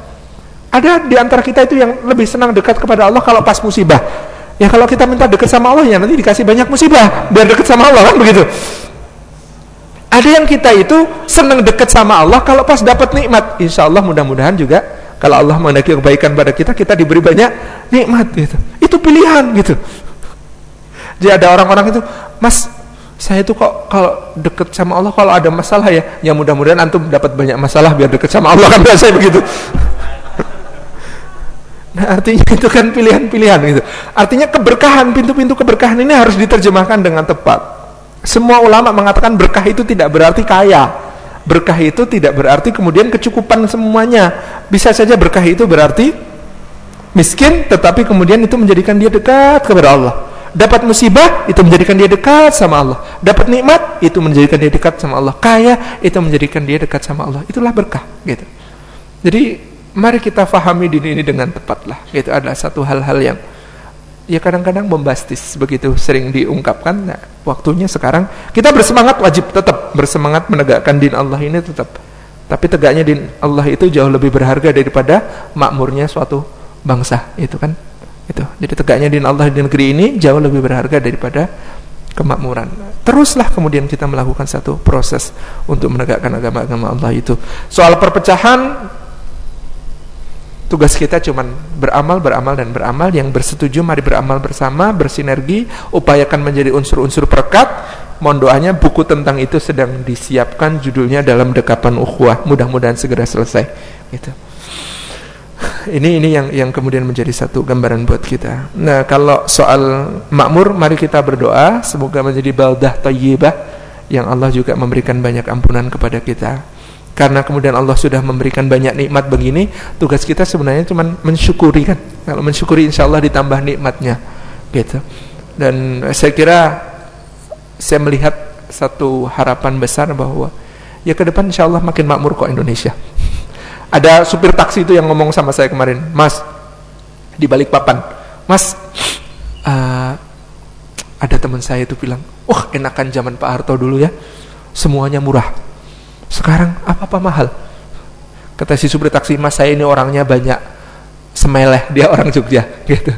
ada di antara kita itu yang lebih senang dekat kepada Allah kalau pas musibah. Ya kalau kita minta dekat sama Allah ya nanti dikasih banyak musibah biar dekat sama Allah kan begitu. Ada yang kita itu senang dekat sama Allah kalau pas dapat nikmat. Insya Allah mudah-mudahan juga kalau Allah menghendaki kebaikan pada kita kita diberi banyak nikmat gitu. Itu pilihan gitu. Jadi ada orang-orang itu, Mas saya itu kok kalau dekat sama Allah kalau ada masalah ya, ya mudah-mudahan antum dapat banyak masalah biar dekat sama Allah (laughs) kan biasa begitu. Nah, artinya itu kan pilihan-pilihan gitu. Artinya keberkahan, pintu-pintu keberkahan ini harus diterjemahkan dengan tepat. Semua ulama mengatakan berkah itu tidak berarti kaya. Berkah itu tidak berarti kemudian kecukupan semuanya. Bisa saja berkah itu berarti miskin tetapi kemudian itu menjadikan dia dekat kepada Allah. Dapat musibah itu menjadikan dia dekat sama Allah. Dapat nikmat itu menjadikan dia dekat sama Allah. Kaya itu menjadikan dia dekat sama Allah. Itulah berkah gitu. Jadi mari kita fahami diri ini dengan tepatlah. Itu adalah satu hal-hal yang ya kadang-kadang membastis begitu sering diungkapkan. Nah, waktunya sekarang kita bersemangat wajib tetap bersemangat menegakkan din Allah ini tetap. Tapi tegaknya din Allah itu jauh lebih berharga daripada makmurnya suatu bangsa, itu kan? Itu. Jadi tegaknya din Allah di negeri ini jauh lebih berharga daripada kemakmuran. Teruslah kemudian kita melakukan satu proses untuk menegakkan agama-agama Allah itu. Soal perpecahan Tugas kita cuman beramal, beramal dan beramal. Yang bersetuju mari beramal bersama, bersinergi, upayakan menjadi unsur-unsur perekat. Mohon doanya buku tentang itu sedang disiapkan judulnya dalam dekapan ukhuwah. Mudah-mudahan segera selesai. Gitu. Ini ini yang yang kemudian menjadi satu gambaran buat kita. Nah, kalau soal makmur, mari kita berdoa semoga menjadi baldah thayyibah yang Allah juga memberikan banyak ampunan kepada kita karena kemudian Allah sudah memberikan banyak nikmat begini tugas kita sebenarnya cuma mensyukuri kan? Kalau mensyukuri insya Allah ditambah nikmatnya gitu. Dan saya kira saya melihat satu harapan besar bahwa ya ke depan insya Allah makin makmur kok Indonesia. (laughs) Ada supir taksi itu yang ngomong sama saya kemarin mas di balik papan mas uh, ada teman saya itu bilang wah enakan zaman Pak Harto dulu ya semuanya murah sekarang apa-apa mahal. Kata si supir taksi, mas saya ini orangnya banyak semeleh, dia orang Jogja, (laughs) gitu.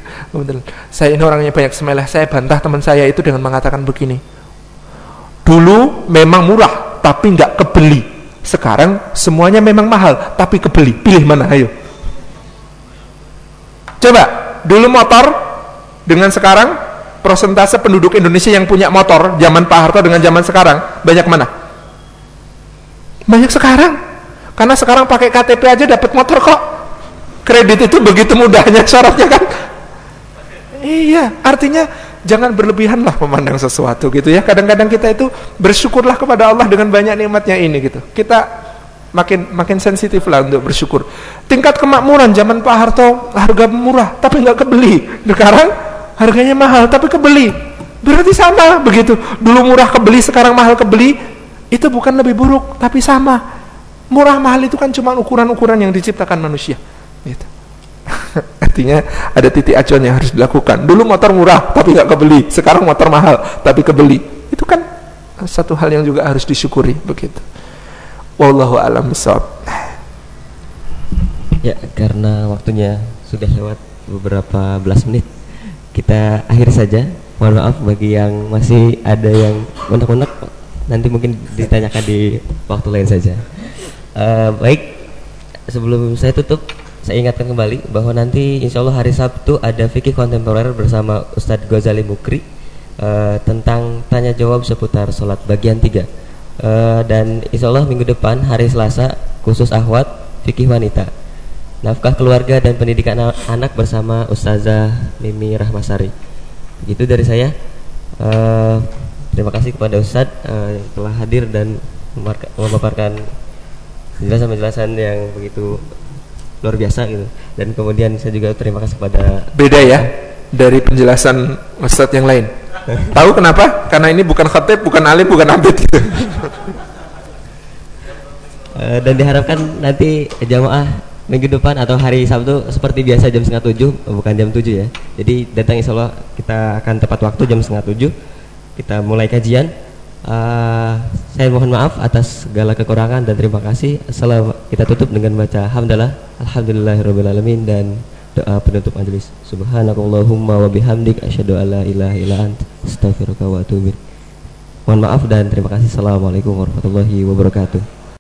Saya ini orangnya banyak semeleh. Saya bantah teman saya itu dengan mengatakan begini. Dulu memang murah, tapi nggak kebeli. Sekarang semuanya memang mahal, tapi kebeli. Pilih mana, ayo. Coba, dulu motor dengan sekarang persentase penduduk Indonesia yang punya motor zaman Pak Harto dengan zaman sekarang banyak mana? Banyak sekarang. Karena sekarang pakai KTP aja dapat motor kok. Kredit itu begitu mudahnya syaratnya kan. Iya, artinya jangan berlebihan lah memandang sesuatu gitu ya. Kadang-kadang kita itu bersyukurlah kepada Allah dengan banyak nikmatnya ini gitu. Kita makin makin sensitif lah untuk bersyukur. Tingkat kemakmuran zaman Pak Harto harga murah tapi nggak kebeli. Sekarang harganya mahal tapi kebeli. Berarti sama begitu. Dulu murah kebeli, sekarang mahal kebeli itu bukan lebih buruk tapi sama. Murah mahal itu kan cuma ukuran-ukuran yang diciptakan manusia. Gitu. (laughs) artinya ada titik acuan yang harus dilakukan. Dulu motor murah tapi nggak kebeli. Sekarang motor mahal tapi kebeli. Itu kan satu hal yang juga harus disyukuri begitu. Wallahu alam bisawab ya karena waktunya sudah lewat beberapa belas menit kita akhiri saja. Mohon maaf bagi yang masih ada yang unek-unek nanti mungkin ditanyakan di waktu lain saja. Uh, baik, sebelum saya tutup, saya ingatkan kembali bahwa nanti insya Allah hari Sabtu ada fikih kontemporer bersama Ustadz Ghazali Mukri uh, tentang tanya jawab seputar sholat bagian 3 uh, dan insya Allah minggu depan hari Selasa khusus ahwat fikih wanita nafkah keluarga dan pendidikan anak bersama Ustazah Mimi Rahmasari. Itu dari saya. Uh, Terima kasih kepada Ustadz uh, yang telah hadir dan memaparkan penjelasan-penjelasan yang begitu luar biasa gitu. Dan kemudian saya juga terima kasih kepada beda ya dari penjelasan Ustadz yang lain. (laughs) Tahu kenapa? Karena ini bukan khatib, bukan alim, bukan abid gitu. uh, dan diharapkan nanti jamaah minggu depan atau hari Sabtu seperti biasa jam setengah tujuh bukan jam tujuh ya jadi datang insya Allah kita akan tepat waktu jam setengah tujuh kita mulai kajian. Uh, saya mohon maaf atas segala kekurangan dan terima kasih. Setelah kita tutup dengan baca hamdalah, alhamdulillahirobbilalamin dan doa penutup majelis. Subhanakallahumma wa bihamdik asyhadu alla ilaha illa ant astaghfiruka wa atubu Mohon maaf dan terima kasih. Assalamualaikum warahmatullahi wabarakatuh.